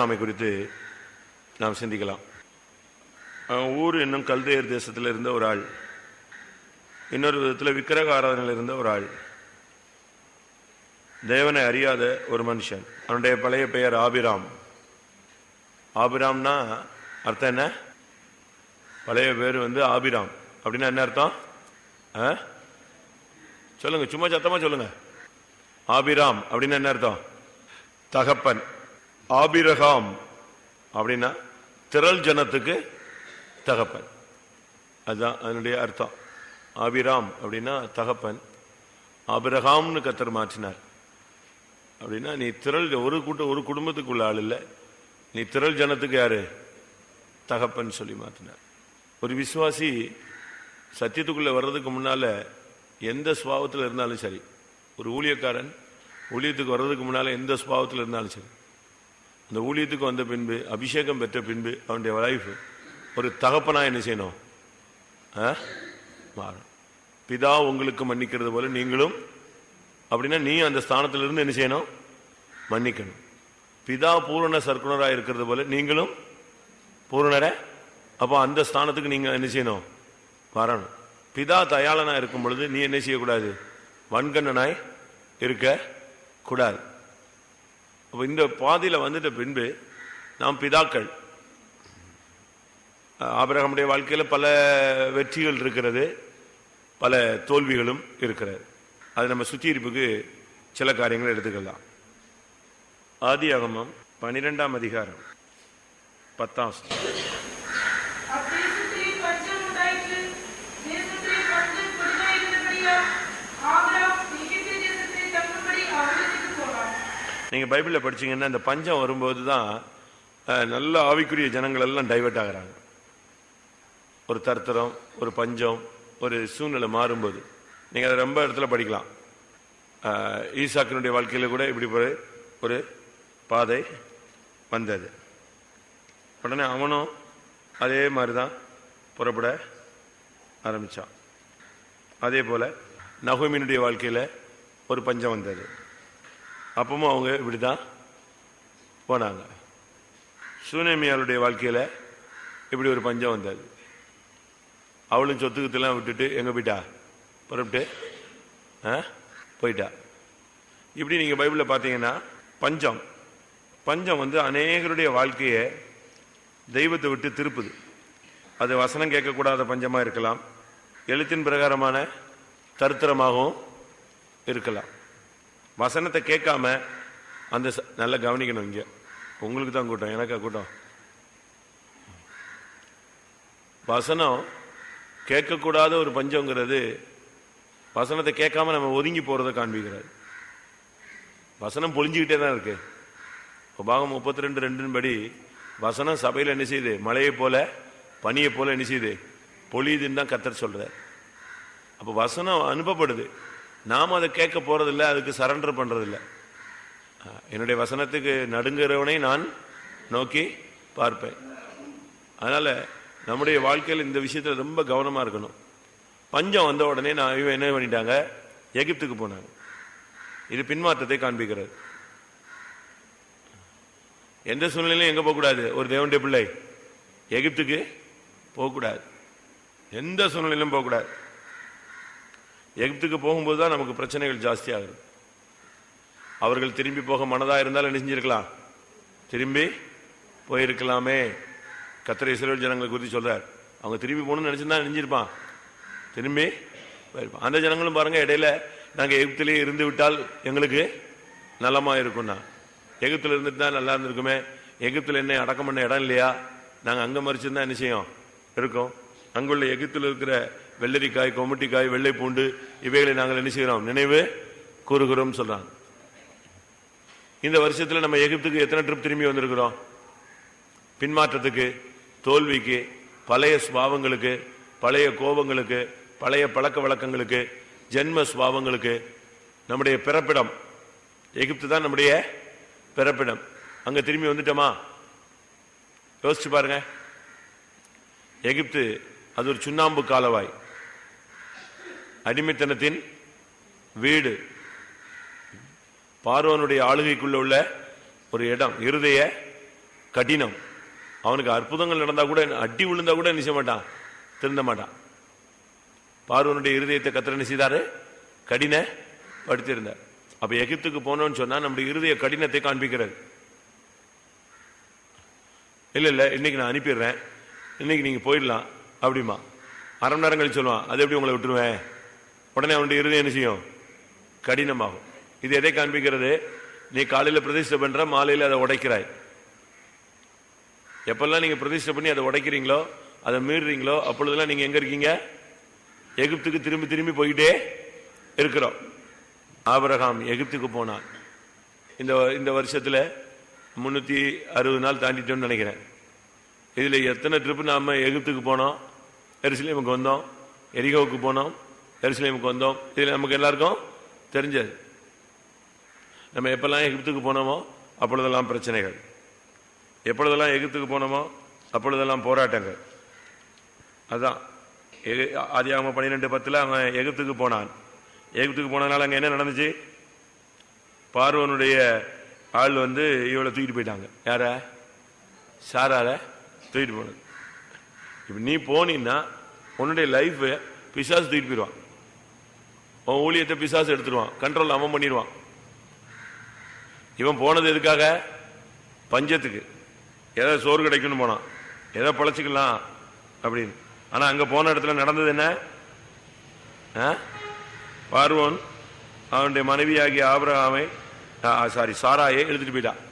ஆபிரகாமை குறித்து நாம் சிந்திக்கலாம். ஊர் என்னும் கல்தேர் தேசத்தில் இருந்த ஒரு ஆள். இன்னொரு விதத்தில் விக்கிரக ஆராதனையில் இருந்த ஒரு ஆள். தேவனை அறியாத ஒரு மனுஷன். அவனுடைய பழைய பெயர் ஆபிராம். ஆபிராம்னா அர்த்தம் என்ன? பழைய பேர் வந்து ஆபிராம். அப்படின்னா என்ன அர்த்தம்? சொல்லுங்க சும்மா சத்தமா சொல்லுங்க. ஆபிராம் அப்படின்னு என்ன அர்த்தம்? தகப்பன். ஆபிரகாம் அப்படின்னா திரள் ஜனத்துக்கு தகப்பன். அதுதான் அதனுடைய அர்த்தம். ஆபிராம் அப்படின்னா தகப்பன். ஆபிரகாம்னு கத்தர் மாற்றினார். அப்படின்னா நீ திரள் ஒரு கூட்ட ஒரு குடும்பத்துக்குள்ள ஆள் இல்லை. நீ திரள் ஜனத்துக்கு யாரு? தகப்பன் சொல்லி மாற்றினார். ஒரு விசுவாசி சத்தியத்துக்குள்ளே வர்றதுக்கு முன்னால் எந்த சுபாவத்தில் இருந்தாலும் சரி ஒரு ஊழியக்காரன் ஊழியத்துக்கு வர்றதுக்கு முன்னால் எந்த சுபாவத்தில் இருந்தாலும் சரி இந்த ஊழியத்துக்கு வந்த பின்பு அபிஷேகம் பெற்ற பின்பு அவனுடைய லைஃப் ஒரு தகப்பனா என்ன செய்யணும்? ஆ? மாறும். பிதா உங்களுக்கு மன்னிக்கிறது போல நீங்களும் அப்படின்னா நீ அந்த ஸ்தானத்திலிருந்து என்ன செய்யணும்? மன்னிக்கணும். பிதா பூரண சர்க்குனராக இருக்கிறது போல நீங்களும் பூரணர அப்போ அந்த ஸ்தானத்துக்கு நீங்கள் என்ன செய்யணும்? வரணும். பிதா தயாளனா இருக்கும் பொழுது நீ என்ன செய்யக்கூடாது? வன்கண்ணனாய் இருக்க கூடாது. அப்போ இந்த பாதையில வந்துட்ட பின்பு நாம் பிதாக்கள். ஆபிரகமுடைய வாழ்க்கையில பல வெற்றிகள் இருக்கிறது பல தோல்விகளும் இருக்கிறது. அது நம்ம சுத்தியிருப்புக்கு சில காரியங்களை எடுத்துக்கலாம். ஆதி அகமம் பனிரெண்டாம் அதிகாரம் பத்தாம் நீங்கள் பைபிளில் படிச்சீங்கன்னா இந்த பஞ்சம் வரும்போது தான் நல்ல ஆவிக்குரிய ஜனங்கள் எல்லாம் டைவர்ட் ஆகுறாங்க. ஒரு தர்த்தரம் ஒரு பஞ்சம் ஒரு சூழ்நிலை மாறும்போது. நீங்கள் அதை ரொம்ப இடத்துல படிக்கலாம். ஈசாக்கினுடைய வாழ்க்கையில் கூட இப்படி ஒரு ஒரு பாதை வந்தது. உடனே அவனும் அதே மாதிரி தான் புறப்பட ஆரம்பித்தான் அதே போல் நகுமினுடைய வாழ்க்கையில் ஒரு பஞ்சம் வந்தது. அப்பவும் அவங்க இப்படி தான் போனாங்க. சூனேமியாளுடைய வாழ்க்கையில் இப்படி ஒரு பஞ்சம் வந்தது. அவளும் சொத்துக்கத்தெல்லாம் விட்டுட்டு எங்கே போயிட்டா? புறப்பட்டு ஆ? போயிட்டா. இப்படி நீங்கள் பைபிளில் பார்த்தீங்கன்னா பஞ்சம். பஞ்சம் வந்து அநேகருடைய வாழ்க்கையை தெய்வத்தை விட்டு திருப்புது. அது வசனம் கேட்கக்கூடாத பஞ்சமாக இருக்கலாம். எழுத்தின் பிரகாரமான தருத்திரமாகவும் இருக்கலாம். வசனத்தை கேட்காம அந்த ச- நல்லா கவனிக்கணும் இங்கே. உங்களுக்கு தான் கூட்டம் எனக்கா கூட்டம்? வசனம் கேட்கக்கூடாத ஒரு பஞ்சங்கிறது வசனத்தை கேட்காம நம்ம ஒதுங்கி போகிறத காண்பிக்கிறார். வசனம் பொழிஞ்சுக்கிட்டே தான் இருக்கு. பாகம் முப்பத்தி ரெண்டு ரெண்டின் படி வசனம் சபையில் என்ன செய்யுது? மழையை போல பனியை போல என்ன செய்யுது? பொழியுதுன்னு தான் கத்தர் சொல்கிறார் அப்போ வசனம் அனுப்பப்படுது. நாம் அதை கேட்க போகிறதில்ல அதுக்கு சரண்டர் பண்ணுறதில்ல என்னுடைய வசனத்துக்கு நடுங்கிறவனை நான் நோக்கி பார்ப்பேன். அதனால் நம்முடைய வாழ்க்கையில் இந்த விஷயத்தில் ரொம்ப கவனமாக இருக்கணும். பஞ்சம் வந்த உடனே நான் இவன் என்ன பண்ணிட்டாங்க? எகிப்துக்கு போனாங்க. இது பின்மாற்றத்தை காண்பிக்கிறது. எந்த சூழ்நிலையிலும் எங்கே போகக்கூடாது? ஒரு தேவனுடைய பிள்ளை எகிப்துக்கு போகக்கூடாது. எந்த சூழ்நிலையிலும் போகக்கூடாது. எகிப்துக்கு போகும்போது தான் நமக்கு பிரச்சனைகள் ஜாஸ்தியாகும் அவர்கள் திரும்பி போக மனதாக இருந்தால் என்ன செஞ்சிருக்கலாம் திரும்பி போயிருக்கலாமே. கத்திரை இஸ்ரேல் ஜனங்களை குறித்து சொல்கிறார் அவங்க திரும்பி போகணும்னு நினச்சிருந்தா நெஞ்சிருப்பான். திரும்பி போயிருப்பான். அந்த ஜனங்களும் பாருங்கள் இடையில நாங்கள் எகிப்திலே இருந்து விட்டால் எங்களுக்கு நலமாக இருக்கும்னா. எகிப்தில் இருந்துட்டு தான் நல்லா இருந்திருக்குமே. எகிப்தில் என்ன அடக்கம் பண்ண இடம் இல்லையா? நாங்கள் அங்கே மறிச்சிருந்தா என்ன செய்யும்? இருக்கும். அங்குள்ள எகிப்தில் இருக்கிற வெள்ளரிக்காய் கொமட்டிக்காய் வெள்ளை பூண்டு இவைகளை நாங்கள் என்ன செய்கிறோம்? நினைவு கூறுகிறோம் சொல்றாங்க. இந்த வருஷத்துல நம்ம எகிப்துக்கு எத்தனை ட்ரிப் திரும்பி வந்திருக்கிறோம்? பின்மாற்றத்துக்கு தோல்விக்கு பழைய சுபாவங்களுக்கு பழைய கோபங்களுக்கு பழைய பழக்க வழக்கங்களுக்கு ஜென்ம சுபாவங்களுக்கு நம்முடைய பிறப்பிடம் எகிப்து தான் நம்முடைய பிறப்பிடம். அங்க திரும்பி வந்துட்டோமா? யோசிச்சு பாருங்க. எகிப்து அது ஒரு சுண்ணாம்பு காலவாய். அடிமைத்தனத்தின் வீடு. பார்வனுடைய ஆளுகைக்குள்ள உள்ள ஒரு இடம் இருதய கடினம். அவனுக்கு அற்புதங்கள் நடந்தா கூட அடி விழுந்தா கூட நினைச்ச மாட்டான்? திருந்த மாட்டான். பார்வனுடைய இருதயத்தை கத்திர நினைச்சாரு கடின படுத்திருந்தார் அப்ப எகிப்துக்கு போனோம்னு சொன்னா நம்முடைய இருதய கடினத்தை காண்பிக்கிறது. இல்ல இல்ல இன்னைக்கு நான் அனுப்பிடுறேன். இன்னைக்கு நீங்க போயிடலாம் அப்படிமா அரை மணி நேரம் கழிச்சு சொல்லுவான் அது எப்படி உங்களை விட்டுருவேன்? உடனே அவனுடைய இருதயம் என்ன செய்யும்? கடினமாகும். இது எதை காண்பிக்கிறது? நீ காலையில் பிரதிஷ்டை பண்ற மாலையில் அதை உடைக்கிறாய். எப்பெல்லாம் நீங்க பிரதிஷ்டை பண்ணி அதை உடைக்கிறீங்களோ அதை மீறுறீங்களோ அப்பொழுதெல்லாம் நீங்க எங்க இருக்கீங்க? எகிப்துக்கு திரும்பி திரும்பி போயிட்டே இருக்கிறோம். ஆபரகாம் எகிப்துக்கு போனான். இந்த இந்த வருஷத்தில் முந்நூற்றி அறுபது நாள் தாண்டிட்டோம்னு நினைக்கிறேன். இதில் எத்தனை ட்ரிப்பு நாம் எகிப்துக்கு போனோம்? எரிசிலேமுக்கு வந்தோம். எரிகோவுக்கு போனோம். எருசலேமுக்கு வந்தோம். இதில் நமக்கு எல்லாருக்கும் தெரிஞ்சது. நம்ம எப்பெல்லாம் எகிப்துக்கு போனோமோ அப்பொழுதெல்லாம் பிரச்சனைகள். எப்பொழுதெல்லாம் எகிப்துக்கு போனோமோ அப்பொழுதெல்லாம் போராட்டங்கள். அதுதான் ஆதியாகம பன்னிரெண்டு பத்தில் அவன் எகிப்துக்கு போனான். எகிப்துக்கு போனதுனால அங்கே என்ன நடந்துச்சு? பார்வனுடைய ஆள் வந்து இவளை தூக்கிட்டு போயிட்டாங்க. யார? சாரால தூக்கிட்டு போனது. இப்போ நீ போனீன்னா உன்னுடைய லைஃப் பிசாசு தூக்கிட்டு போயிடுவான் அவன் ஊழியத்தை பிசாசு எடுத்துருவான். கண்ட்ரோல் அவன் பண்ணிடுவான் இவன் போனது எதுக்காக? பஞ்சத்துக்கு. ஏதோ சோறு கிடைக்கும்னு போனான். ஏதோ பழச்சிக்கலாம் அப்படின்னு. ஆனால் அங்கே போன இடத்துல நடந்தது என்ன? ஆ? பார்வோன் அவனுடைய மனைவியாகிய ஆபரகாமை சாரி சாராயை எடுத்துகிட்டு போயிட்டான்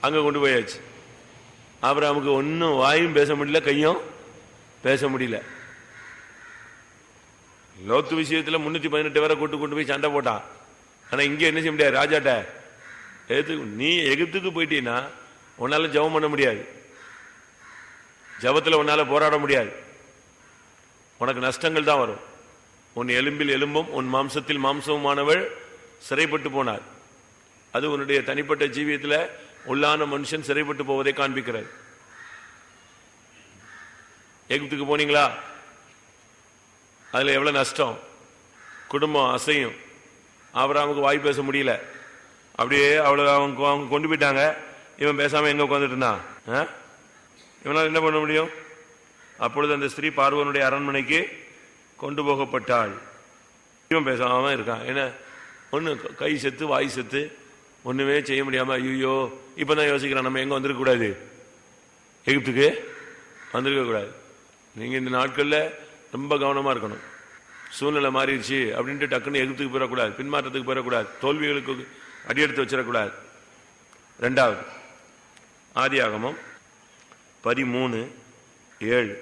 அங்கே கொண்டு போயாச்சு. ஆபரகாமுக்கு ஒன்றும் வாயும் பேச முடியல கையும் பேச முடியல. லோத்து விஷயத்துல முன்னூத்தி பதினெட்டு பேரை கூட்டு கொண்டு போய் சண்டை போட்டான். ஆனா இங்க என்ன செய்ய முடியாது? ராஜாட்ட எதுக்கு? நீ எகிப்துக்கு போயிட்டீன்னா உன்னால ஜெபம் பண்ண முடியாது. ஜபத்தில் உன்னால போராட முடியாது. உனக்கு நஷ்டங்கள் தான் வரும். உன் எலும்பில் எலும்பும் உன் மாம்சத்தில் மாம்சமுமானவள் சிறைப்பட்டு போனார் அது உன்னுடைய தனிப்பட்ட ஜீவியத்தில் உள்ளான மனுஷன் சிறைப்பட்டு போவதை காண்பிக்கிறார் எகிப்துக்கு போனீங்களா? அதில் எவ்வளோ நஷ்டம்? குடும்பம் அசையும். ஆபிரகாமுக்கு வாய் பேச முடியல. அப்படியே அவ்வளோ அவங்க அவங்க கொண்டு போயிட்டாங்க. இவன் பேசாமல் எங்கே உட்காந்துட்டு இருந்தான்? ஆ? என்ன பண்ண முடியும்? அப்பொழுது அந்த ஸ்திரீ பார்வனுடைய அரண்மனைக்கு கொண்டு போகப்பட்டாள். இவன் பேசாமல் இருக்கான். என்ன? ஒன்று கை செத்து வாய் செத்து ஒன்றுமே செய்ய முடியாமல் ஐயோ இப்பதான் யோசிக்கிறான். நம்ம எங்கே வந்திருக்கக்கூடாது எகிப்துக்கு வந்திருக்கக்கூடாது நீங்கள் இந்த நாட்களில் ரொம்ப கவனமாக இருக்கணும். சூழ்நிலை மாறிடுச்சு அப்படின்ட்டு டக்குன்னு எகிப்துக்கு போயிடக்கூடாது பின்மாற்றத்துக்கு போயிடக்கூடாது தோல்விகளுக்கு அடியெடுத்து வச்சிடக்கூடாது. ரெண்டாவது ஆதியாகமம் பதிமூணு ஏழு.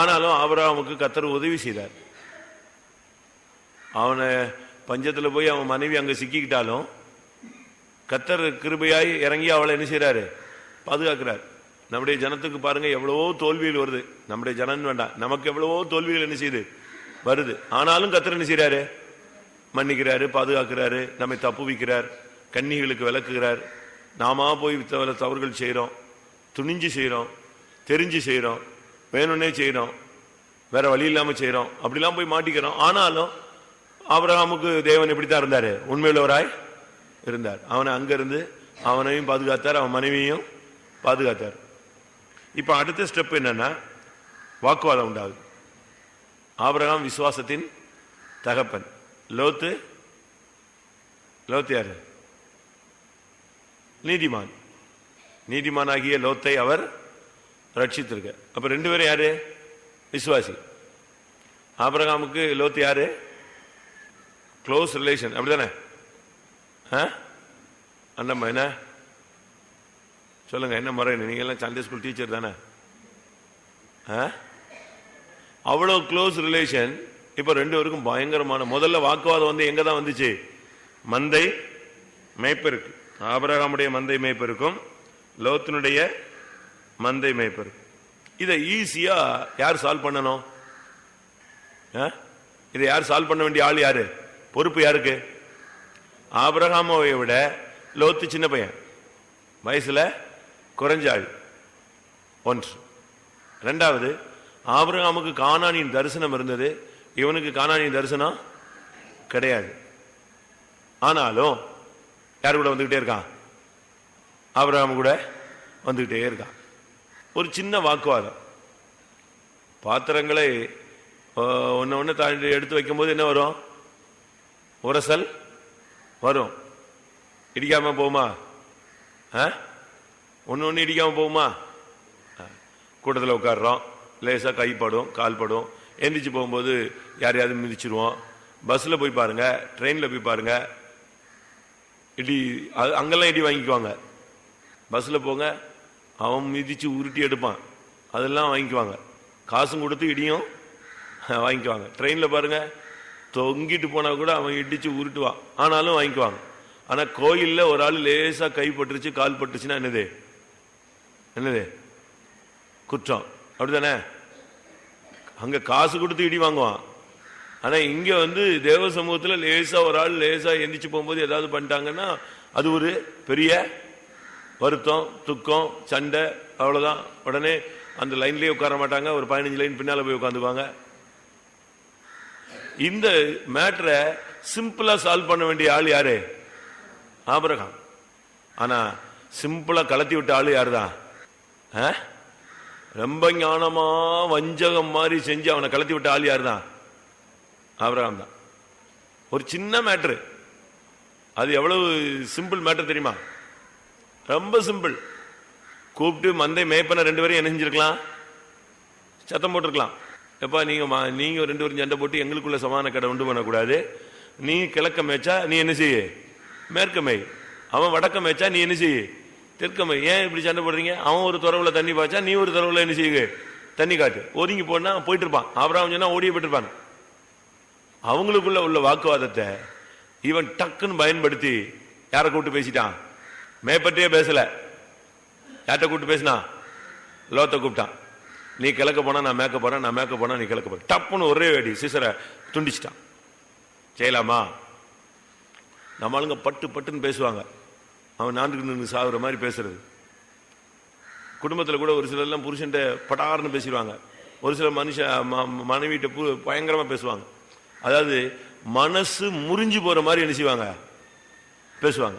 ஆனாலும் மந்தை அவனுக்கு ஆனாலும் கத்தர் உதவி செய்தார். அவனை பஞ்சத்தில் போய் அவன் மனைவி அங்கே சிக்கிக்கிட்டாலும் கத்தர் கிருபையாய் இறங்கி அவளை என்ன செய்கிறாரு பாதுகாக்கிறார். நம்முடைய ஜனத்துக்கு பாருங்க எவ்வளவோ தோல்விகள் வருது. நம்முடைய ஜனன் வேண்டாம். நமக்கு எவ்வளவோ தோல்விகள் என்ன செய்யுது வருது. ஆனாலும் கத்தர் என்ன செய்கிறாரு மன்னிக்கிறாரு பாதுகாக்கிறாரு நம்மை தப்புவிக்கிறார் கன்னிகளுக்கு விளக்குகிறார். நாமா போய் தவறு தவறுகள் செய்கிறோம் துணிஞ்சு செய்கிறோம் தெரிஞ்சு செய்கிறோம் வேணும்னே செய்கிறோம் வேற வழி இல்லாமல் செய்கிறோம் அப்படிலாம் போய் மாட்டிக்கிறோம். ஆனாலும் ஆபிரகாமுக்கு தேவன் எப்படித்தான் இருந்தாரு? உண்மையுள்ளவராய் இருந்தார். அவனை அங்கிருந்து அவனையும் பாதுகாத்தார் அவன் மனைவியையும் பாதுகாத்தார். இப்போ அடுத்த ஸ்டெப் என்னன்னா வாக்குவாதம் உண்டாகுது. ஆபிரகாம் விசுவாசத்தின் தகப்பன். லோத்து லோத்து யாரு? நீதிமான். நீதிமானாகிய லோத்தை அவர் ரட்சித்திருக்க அப்ப ரெண்டு பேரும் யாரு? விசுவாசி. ஆபிரகாமுக்கு லோத்து யாரு? க்ளோஸ் ரிலேஷன் அப்படிதானே? ஆ? அண்ணம்மா என்ன? சொல்லுங்க என்ன முறை? நீங்க எல்லாம் சண்டே ஸ்கூல் டீச்சர் தானே ஆ? க்ளோஸ் ரிலேஷன் இப்போ ரெண்டு பேருக்கும் பயங்கரமான முதல்ல வாக்குவாதம் வந்து எங்கே தான் வந்துச்சு? மந்தை மேய்ப்பருக்கு. ஆபரகாமுடைய மந்தை மேய்ப்பருக்கும் லோத்தினுடைய மந்தை மேய்ப்பருக்கும். இதை ஈஸியாக யார் சால்வ் பண்ணணும்? ஆ? இதை யார் சால்வ் பண்ண வேண்டிய ஆள் யாரு? பொறுப்பு யாருக்கு? ஆபிரகாமோவை விட லோத்து சின்ன பையன். வயசுல குறைஞ்சாள் ஒன்று. ரெண்டாவது ஆபிரகாமுக்கு காணானியின் தரிசனம் இருந்தது. இவனுக்கு காணானியின் தரிசனம் கிடையாது. ஆனாலும் யார் கூட வந்துகிட்டே இருக்கான்? ஆபிரகாம் கூட வந்துகிட்டே இருக்கான். ஒரு சின்ன வாக்குவாதம். பாத்திரங்களை ஒன்று ஒன்று தாண்டி எடுத்து வைக்கும்போது என்ன வரும்? உரசல் வரும். இடிக்காம போகுமா? ஒன்று ஒன்று இடிக்காம போகுமா? கூட்டத்தில் உட்காடுறோம் லேசாக கைப்படும் கால்படும் எந்திரிச்சு போகும்போது யாரையாவது மிதிச்சிருவோம். பஸ்ஸில் போய் பாருங்க. ட்ரெயினில் போய் பாருங்க. இடி அங்கெல்லாம் இடி வாங்கிக்குவாங்க. பஸ்ஸில் போங்க. அவன் மிதிச்சு உருட்டி எடுப்பான். அதெல்லாம் வாங்கிக்குவாங்க. காசும் கொடுத்து இடியும் வாங்கிக்குவாங்க. ட்ரெயினில் பாருங்க. தொங்கிட்டு போனா கூட அவன் இடிச்சு உருட்டுவான். ஆனாலும் வாங்கிக்குவாங்க ஆனா கோயில்ல ஒரு ஆள் லேசா கை பட்டுருச்சு கால் பட்டுச்சுன்னா என்னது? என்னது? குற்றம். அப்படிதானே அங்க காசு கொடுத்து இடி வாங்குவான். ஆனா இங்க வந்து தேவ சமூகத்துல லேசா ஒரு ஆள் லேசா எந்திரிச்சு போகும்போது ஏதாவது பண்ணிட்டாங்கன்னா அது ஒரு பெரிய வருத்தம் துக்கம் சண்டை அவ்வளவுதான். உடனே அந்த லைன்லயே உட்கார மாட்டாங்க. ஒரு பதினஞ்சு லைன் பின்னால போய் உட்காந்துக்குவாங்க. இந்த மேட்டரை சிம்பிளா சால்வ் பண்ண வேண்டிய ஆள் யாரு? ஆபரகம். ஆனா சிம்பிளா கலத்தி விட்ட ஆள் யாருதான் ஆ? ரொம்ப ஞானமா வஞ்சகம் மாதிரி செஞ்சு அவனை கலத்தி விட்ட ஆள் யாருதான் ஆபரகம் தான். ஒரு சின்ன மேட்ரு அது எவ்வளவு சிம்பிள் மேட்டர் தெரியுமா? ரொம்ப சிம்பிள். கூப்பிட்டு மந்தை மேய்ப்பன ரெண்டு பேரும் என்ன செஞ்சிருக்கலாம் சத்தம் போட்டிருக்கலாம். எப்பா நீங்கள் மா- ரெண்டு பேரும் சண்டை போட்டு எங்களுக்குள்ள சமான கடை உண்டு பண்ணக்கூடாது. நீ கிழக்க மேய்ச்சா நீ என்ன செய்ய? மேற்கமை அவன் வடக்க மேய்ச்சா நீ என்ன செய்ய? தெற்கமை ஏன் இப்படி சண்டை போடுறீங்க? அவன் ஒரு துறவுல தண்ணி பாய்ச்சா நீ ஒரு துறவுல என்ன செய்யுங்க தண்ணி காட்டு. ஒதுங்கி போனா போயிட்டு இருப்பான் அப்புறம் சொன்னா ஓடியே போயிட்டு இருப்பான் அவங்களுக்குள்ள உள்ள வாக்குவாதத்தை இவன் டக்குன்னு பயன்படுத்தி யாரை கூப்பிட்டு பேசிட்டான்? மேப்பற்றியே பேசல. யார்கிட்ட கூப்பிட்டு பேசினா? லோத்தை கூப்பிட்டான். நீ கிழக்க போனா நான் மேக்க போறேன் நான் மேக்க போனா நீ கிழக்க போற டப்புன்னு ஒரே வேடி சிசரை துண்டிச்சிட்டான். செய்யலாமா நம்ம ஆளுங்க பட்டு பட்டுன்னு பேசுவாங்க. அவன் நான்கு நின்று சாகுற மாதிரி பேசுறது. குடும்பத்துல கூட ஒரு சிலர் எல்லாம் புருஷன்ட்ட படார்னு பேசிடுவாங்க. ஒரு சில மனுஷ ம- மனைவிட்ட பு- பயங்கரமா பேசுவாங்க. அதாவது மனசு முறிஞ்சு போற மாதிரி என்ன செய்வாங்க? பேசுவாங்க.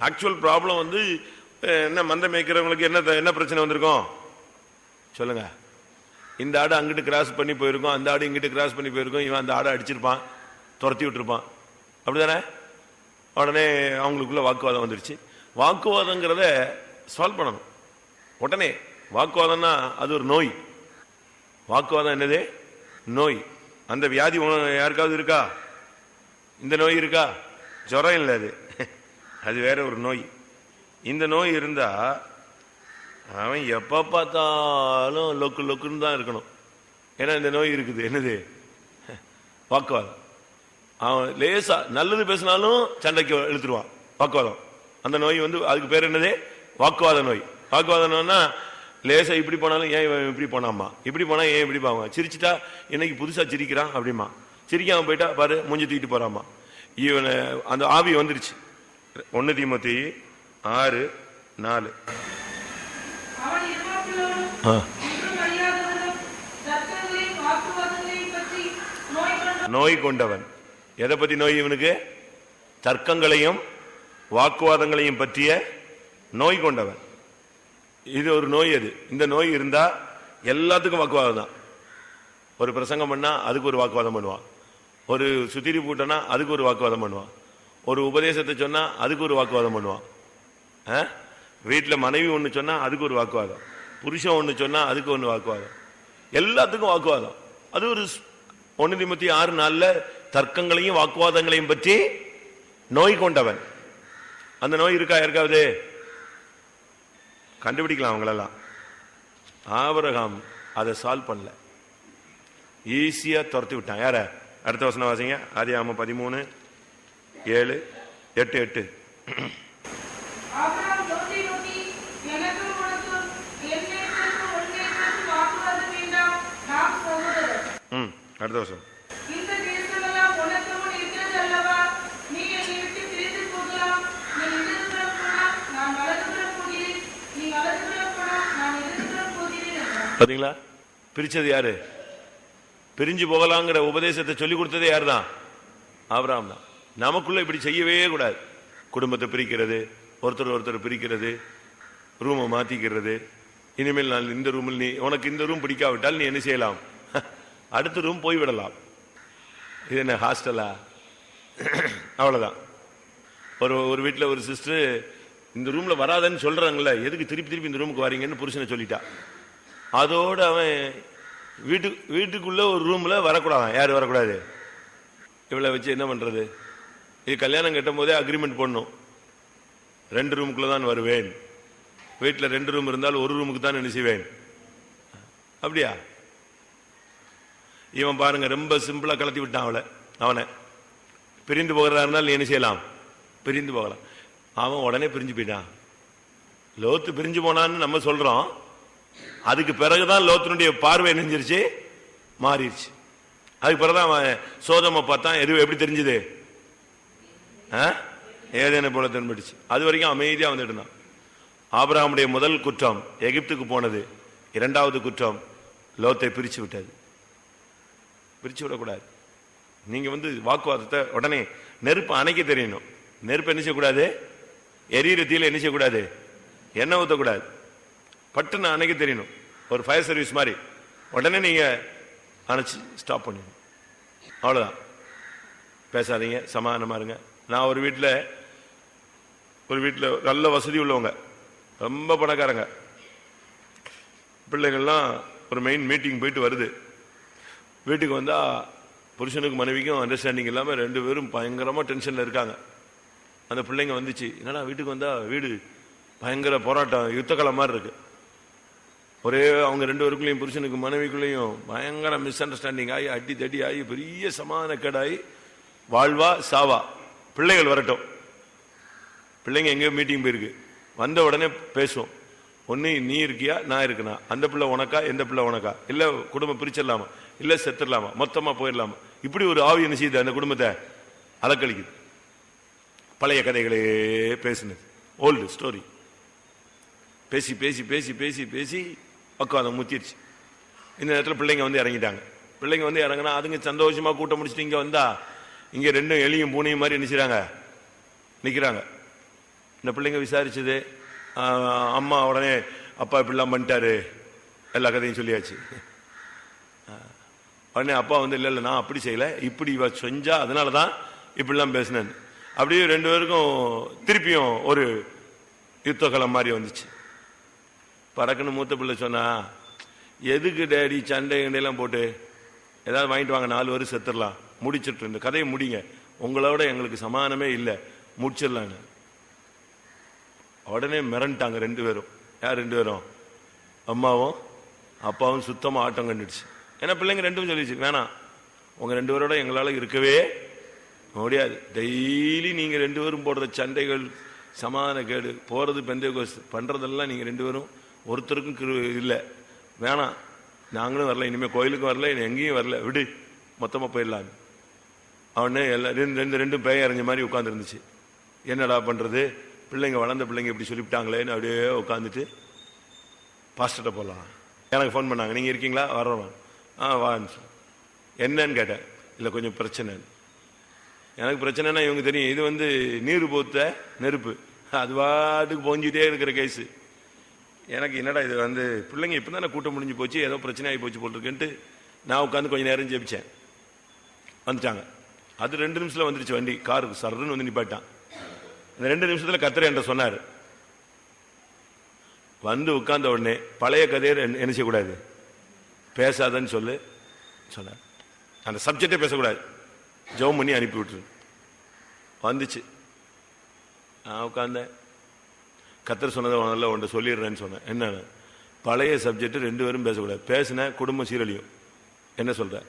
ஆக்சுவல் ப்ராப்ளம் வந்து என்ன மந்த மேய்க்கிறவங்களுக்கு என்ன என்ன பிரச்சனை வந்திருக்கும்? சொல்லுங்க. இந்த ஆடு அங்கிட்டு கிராஸ் பண்ணி போயிருக்கும் அந்த ஆடு இங்கிட்டு கிராஸ் பண்ணி போயிருக்கும் இவன் அந்த ஆடை அடிச்சிருப்பான் துரத்தி விட்டுருப்பான். அப்படிதானே? உடனே அவங்களுக்குள்ள வாக்குவாதம் வந்துருச்சு. வாக்குவாதங்கிறத சால்வ் பண்ணணும். உடனே வாக்குவாதம்னா அது ஒரு நோய். வாக்குவாதம் என்னது? நோய். அந்த வியாதி யாருக்காவது இருக்கா? இந்த நோய் இருக்கா? ஜுரம் இல்லை அது. அது வேற ஒரு நோய். இந்த நோய் இருந்தால் அவன் எப்போ பார்த்தாலும் லொக்கு லொக்குன்னு தான் இருக்கணும். ஏன்னா இந்த நோய் இருக்குது. என்னது? வாக்குவாதம். அவன் லேசா நல்லது பேசினாலும் சண்டைக்கு இழுத்துருவான். வாக்குவாதம். அந்த நோய் வந்து அதுக்கு பேர் என்னது? வாக்குவாத நோய். வாக்குவாத நோய்னா லேசா இப்படி போனாலும் ஏன் இவன் இப்படி போனாமா இப்படி போனா ஏன் இப்படி போவாங்க? சிரிச்சிட்டா இன்னைக்கு புதுசா சிரிக்கிறான் அப்படிமா சிரிக்காம போயிட்டா பாரு மூஞ்சி தூக்கிட்டு போறாமா இவனை அந்த ஆவி வந்துருச்சு. ஒன்னு தீமத்தி ஆறு நாலு அவன் இருமாப்பிலும் ஆ. ஒன்றும் அறியாதவனும் தர்க்கங்களையும் வாக்குவாதங்களையும் பற்றி நோய் நோய் கொண்டவன். எதை பத்தி நோய் இவனுக்கு? தர்க்கங்களையும் வாக்குவாதங்களையும் பற்றிய நோய் கொண்டவன். இது ஒரு நோய் அது. இந்த நோய் இருந்தா எல்லாத்துக்கும் வாக்குவாதம் தான். ஒரு பிரசங்கம் பண்ணா அதுக்கு ஒரு வாக்குவாதம் பண்ணுவான் ஒரு சுத்திரி பூட்டனா அதுக்கு ஒரு வாக்குவாதம் பண்ணுவான் ஒரு உபதேசத்தை சொன்னா அதுக்கு ஒரு வாக்குவாதம் பண்ணுவான் ஆ? மனைவி ஒன்று சொன்னால் அதுக்கு ஒரு வாக்குவாதம். புருஷன் ஒன்று சொன்னா அதுக்கு ஒன்று வாக்குவாதம். எல்லாத்துக்கும் வாக்குவாதம். அது ஒரு ஒன்று நிமித்தி ஆறு நாள்ல தர்க்கங்களையும் வாக்குவாதங்களையும் பற்றி நோய் கொண்டவன். அந்த நோய் இருக்கா யாருக்காவது கண்டுபிடிக்கலாம் அவங்களெல்லாம். ஆபரகாம் அதை சால்வ் பண்ணல. ஈஸியா துரத்தி விட்டான். யார? அடுத்த வசனம் வாசிங்க. ஆதி ஆமாம் பதிமூணு ஏழு எட்டு எட்டு ஆபிரகாம் லோத்தை நோக்கி எனக்கும் உனக்கும் என் நேசருக்கும் உன் நேசருக்கும் வாக்குவாதம் வேண்டாம் நாம் சகோதரர் ம் அடுத்த வருஷம் இந்த தேசமெல்லாம் உனக்கு முன் இருக்கிறது அல்லவா நீ என்னை விட்டு பிரிந்து போகலாம் நீ இடதுபுறம் போனால் நான் வலதுபுறம் போகிறேன் நீ வலதுபுறம் போனால் நான் இடதுபுறம் போகிறேன் என்றான் பாத்தீங்களா? பிரிச்சது யாரு? பிரிஞ்சு போகலாங்கிற உபதேசத்தை சொல்லி கொடுத்ததே யார் தான் ஆபிரகாம் தான். நமக்குள்ள இப்படி செய்யவே கூடாது. குடும்பத்தை பிரிக்கிறது ஒருத்தர் ஒருத்தர் பிரிக்கிறது ரூமை மாத்திக்கிறது. இனிமேல் நான் இந்த ரூமில் நீ உனக்கு இந்த ரூம் பிடிக்காவிட்டால் நீ என்ன செய்யலாம்? அடுத்த ரூம் போய்விடலாம் இது என்ன ஹாஸ்டலா அவ்வளோதான் ஒரு ஒரு வீட்டில் ஒரு சிஸ்டர் இந்த ரூமில் வராதன்னு சொல்கிறாங்களே எதுக்கு திருப்பி திருப்பி இந்த ரூமுக்கு வரீங்கன்னு புருஷனை சொல்லிட்டா. அதோடு அவன் வீட்டு வீட்டுக்குள்ளே ஒரு ரூமில் வரக்கூடாதான். யார் வரக்கூடாது? இவளை வச்சு என்ன பண்ணுறது இது கல்யாணம் கட்டும் போதே அக்ரிமெண்ட் போடணும். ரெண்டு ரூமுக்குள்ளே தான் வருவேன். வீட்டில் ரெண்டு ரூம் இருந்தால் ஒரு ரூமுக்கு தான் நினைச்சுவேன் அப்படியா? இவன் பாருங்க ரொம்ப சிம்பிளா கலத்தி விட்டான் அவளை. அவனை. பிரிந்து போகிறதா இருந்தால் நீ என்ன செய்யலாம்? பிரிந்து போகலாம். அவன் உடனே பிரிஞ்சு போயிட்டான். லோத்து பிரிஞ்சு போனான்னு நம்ம சொல்றோம். அதுக்கு பிறகுதான் லோத்தினுடைய பார்வை நெஞ்சிருச்சு மாறிடுச்சு அதுக்கு பிறகுதான் அவன் சோதமை பார்த்தான் எது எப்படி தெரிஞ்சது? ஏதேனும் போல தென்பட்டுச்சு. அது வரைக்கும் அமைதியா வந்துட்டு இருந்தான். ஆபிரகாமுடைய முதல் குற்றம் எகிப்துக்கு போனது. இரண்டாவது குற்றம் லோத்தை பிரிச்சு விட்டது. பிரித்து விடக்கூடாது. நீங்கள் வந்து வாக்குவாதத்தை உடனே நெருப்பு அணைக்க தெரியணும். நெருப்பு என்ன செய்யக்கூடாது? எரியிற தீல என்ன செய்யக்கூடாது? எண்ணெய் ஊற்றக்கூடாது பட்டுன்னு அணைக்க தெரியணும். ஒரு ஃபயர் சர்வீஸ் மாதிரி. உடனே நீங்கள் அணைச்சி ஸ்டாப் பண்ணிடணும். அவ்வளோதான் பேசாதீங்க. சமாதானமாக இருங்க. நான் ஒரு வீட்டில் ஒரு வீட்டில் நல்ல வசதி உள்ளவங்க. ரொம்ப பணக்காரங்க. பிள்ளைகள்லாம் ஒரு மெயின் மீட்டிங் போயிட்டு வருது. வீட்டுக்கு வந்தால் புருஷனுக்கு மனைவிக்கும் அண்டர்ஸ்டாண்டிங் இல்லாமல் ரெண்டு பேரும் பயங்கரமாக டென்ஷனில் இருக்காங்க. அந்த பிள்ளைங்க வந்துச்சு என்னடா வீட்டுக்கு வந்தால் வீடு பயங்கர போராட்டம் யுத்தகலம் மாதிரி இருக்குது ஒரே அவங்க ரெண்டு பேருக்குள்ளேயும் புருஷனுக்கு மனைவிக்குள்ளேயும் பயங்கர மிஸ் அண்டர்ஸ்டாண்டிங் ஆகி அடி தடி ஆகி பெரிய சமான கேடாகி வாழ்வா சாவா. பிள்ளைகள் வரட்டும். பிள்ளைங்க எங்கேயோ மீட்டிங் போயிருக்கு. வந்த உடனே பேசுவோம். ஒன்னு நீ இருக்கியா நான் இருக்கணும் அந்த பிள்ளை உனக்கா எந்த பிள்ளை உனக்கா? இல்ல குடும்பம் பிரிச்சிடலாமா? இல்ல செத்துடலாமா? மொத்தமா போயிடலாமா? இப்படி ஒரு ஆவி என்ன செய்யுது அந்த குடும்பத்தை? அலக்கழிக்குது. பழைய கதைகளே பேசினது. ஓல்டு ஸ்டோரி பேசி பேசி பேசி பேசி பேசி பக்குவாதம் முத்திருச்சு. இந்த நேரத்தில் பிள்ளைங்க வந்து இறங்கிட்டாங்க. பிள்ளைங்க வந்து இறங்கினா அதுங்க சந்தோஷமா கூட்டம் முடிச்சுட்டு இங்க வந்தா இங்க ரெண்டும் எலியும் பூனையும் மாதிரி நினைச்சிறாங்க நிற்கிறாங்க நிக்கிறாங்க. இந்த பிள்ளைங்க விசாரிச்சது அம்மா உடனே அப்பா இப்படிலாம் பண்ணிட்டாரு. எல்லா கதையும் சொல்லியாச்சு. உடனே அப்பா வந்து இல்லை இல்லை நான் அப்படி செய்யலை. இப்படி இவ செஞ்சா அதனால தான் இப்படிலாம் பேசினேன். அப்படியே ரெண்டு பேருக்கும் திருப்பியும் ஒரு யுத்தகலம் மாதிரி வந்துச்சு. பறக்குன்னு மூத்த பிள்ளை சொன்னா எதுக்கு டேடி சண்டை கண்டையெல்லாம் போட்டு? ஏதாவது வாங்கிட்டு வாங்க நாலு வரும் செத்துடலாம். முடிச்சிட்டு இந்த கதையை முடிங்க. உங்களோட எங்களுக்கு சமானமே இல்லை. முடிச்சிடலாங்க உடனே மிரண்டாங்க ரெண்டு பேரும். யார் ரெண்டு பேரும்? அம்மாவும் அப்பாவும் சுத்தமாக ஆட்டம் கண்டுடுச்சு. ஏன்னா பிள்ளைங்க ரெண்டும் சொல்லிச்சு வேணாம். உங்கள் ரெண்டு பேரோட எங்களால் இருக்கவே முடியாது. டெய்லி நீங்கள் ரெண்டு பேரும் போடுற சண்டைகள் சமாதான கேடு போறது கோஸ் பண்ணுறதெல்லாம் நீங்கள் ரெண்டு பேரும் ஒருத்தருக்கும் கிரு- வேணாம். நாங்களும் வரல இனிமேல் கோயிலுக்கும் வரல இனி எங்கேயும் வரல. விடு. மொத்தமாக போயிடலாம். அவனே எல்லாம் ரெண்டு ரெண்டு ரெண்டும் பேய் அறிஞ்ச மாதிரி உட்காந்துருந்துச்சு என்னடா பண்ணுறது பிள்ளைங்க வளர்ந்த பிள்ளைங்க இப்படி சொல்லிவிட்டாங்களேன்னு அப்படியே உட்காந்துட்டு பாஸ்டர்கிட்ட போகலாம் எனக்கு ஃபோன் பண்ணாங்க. நீங்கள் இருக்கீங்களா? வர்றோம். ஆ வான்னு என்னன்னு கேட்டேன். இல்லை கொஞ்சம் பிரச்சனை. எனக்கு பிரச்சனைனா இவங்க தெரியும். இது வந்து நீர் போத்த நெருப்பு. அது பாட்டுக்கு பொஞ்சிட்டே இருக்கிற கேஸு எனக்கு என்னடா இது வந்து பிள்ளைங்க இப்போ தானே கூட்டம் முடிஞ்சு போச்சு ஏதோ பிரச்சனையாகி போச்சு போட்டிருக்குன்ட்டு நான் உட்காந்து கொஞ்சம் நேரம் ஜெபிச்சேன். வந்துட்டாங்க. அது ரெண்டு நிமிஷத்தில் வந்துருச்சு வண்டி. காருக்கு சர்ன்னு வந்து நிப்பாட்டான். இந்த ரெண்டு நிமிஷத்துல கத்திர என்று சொன்னார். வந்து உட்கார்ந்த உடனே பழைய கதையை என்ன செய்யக்கூடாது? பேசாதன்னு சொல்லு சொன்னார். அந்த சப்ஜெக்டே பேசக்கூடாது. ஜெபம் பண்ணி அனுப்பி விட்டுரு. வந்துச்சு. நான் உட்காந்தேன் கத்தர் சொன்னதை நல்லா உன்ட்ட சொல்லிடுறேன்னு சொன்னேன். என்ன? பழைய சப்ஜெக்ட் ரெண்டு பேரும் பேசக்கூடாது. பேசின குடும்பம் சீரழியும். என்ன சொல்ற?